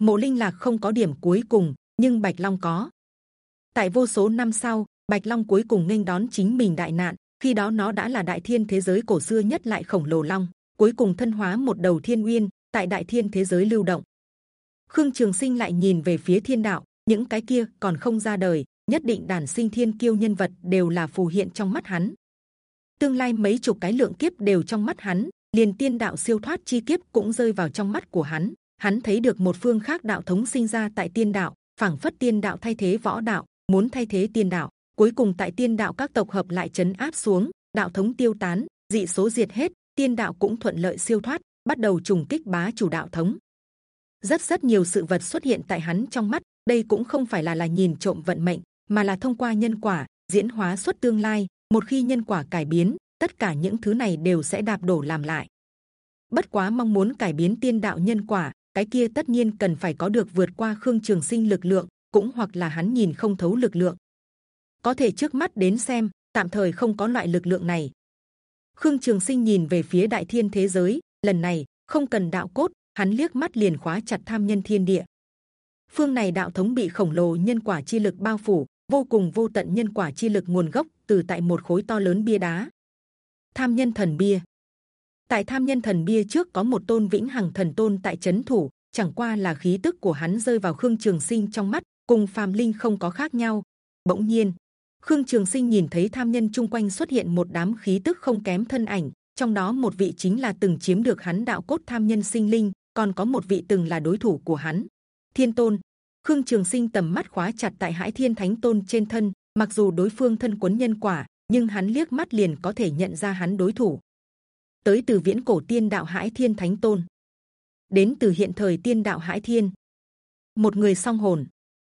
Mộ linh lạc không có điểm cuối cùng, nhưng bạch long có. Tại vô số năm sau, bạch long cuối cùng nghênh đón chính mình đại nạn. Khi đó nó đã là đại thiên thế giới cổ xưa nhất lại khổng lồ long, cuối cùng thân hóa một đầu thiên uyên, tại đại thiên thế giới lưu động. Khương trường sinh lại nhìn về phía thiên đạo, những cái kia còn không ra đời nhất định đàn sinh thiên kiêu nhân vật đều là phù hiện trong mắt hắn. Tương lai mấy chục cái lượng kiếp đều trong mắt hắn, liền tiên đạo siêu thoát chi kiếp cũng rơi vào trong mắt của hắn. Hắn thấy được một phương khác đạo thống sinh ra tại tiên đạo, phảng phất tiên đạo thay thế võ đạo, muốn thay thế tiên đạo. Cuối cùng tại tiên đạo các tộc hợp lại chấn áp xuống, đạo thống tiêu tán, dị số diệt hết, tiên đạo cũng thuận lợi siêu thoát, bắt đầu trùng kích bá chủ đạo thống. Rất rất nhiều sự vật xuất hiện tại hắn trong mắt, đây cũng không phải là là nhìn trộm vận mệnh mà là thông qua nhân quả, diễn hóa xuất tương lai. Một khi nhân quả cải biến, tất cả những thứ này đều sẽ đạp đổ làm lại. Bất quá mong muốn cải biến tiên đạo nhân quả, cái kia tất nhiên cần phải có được vượt qua khương trường sinh lực lượng, cũng hoặc là hắn nhìn không thấu lực lượng. Có thể trước mắt đến xem, tạm thời không có loại lực lượng này. Khương trường sinh nhìn về phía đại thiên thế giới, lần này, không cần đạo cốt, hắn liếc mắt liền khóa chặt tham nhân thiên địa. Phương này đạo thống bị khổng lồ nhân quả chi lực bao phủ vô cùng vô tận nhân quả chi lực nguồn gốc từ tại một khối to lớn bia đá. Tham nhân thần bia. Tại tham nhân thần bia trước có một tôn vĩnh hằng thần tôn tại chấn thủ, chẳng qua là khí tức của hắn rơi vào khương trường sinh trong mắt, cùng phàm linh không có khác nhau. Bỗng nhiên, khương trường sinh nhìn thấy tham nhân chung quanh xuất hiện một đám khí tức không kém thân ảnh, trong đó một vị chính là từng chiếm được hắn đạo cốt tham nhân sinh linh, còn có một vị từng là đối thủ của hắn. Thiên tôn khương trường sinh tầm mắt khóa chặt tại hải thiên thánh tôn trên thân, mặc dù đối phương thân quấn nhân quả, nhưng hắn liếc mắt liền có thể nhận ra hắn đối thủ. Tới từ viễn cổ tiên đạo hải thiên thánh tôn. Đến từ hiện thời tiên đạo hải thiên. Một người song hồn.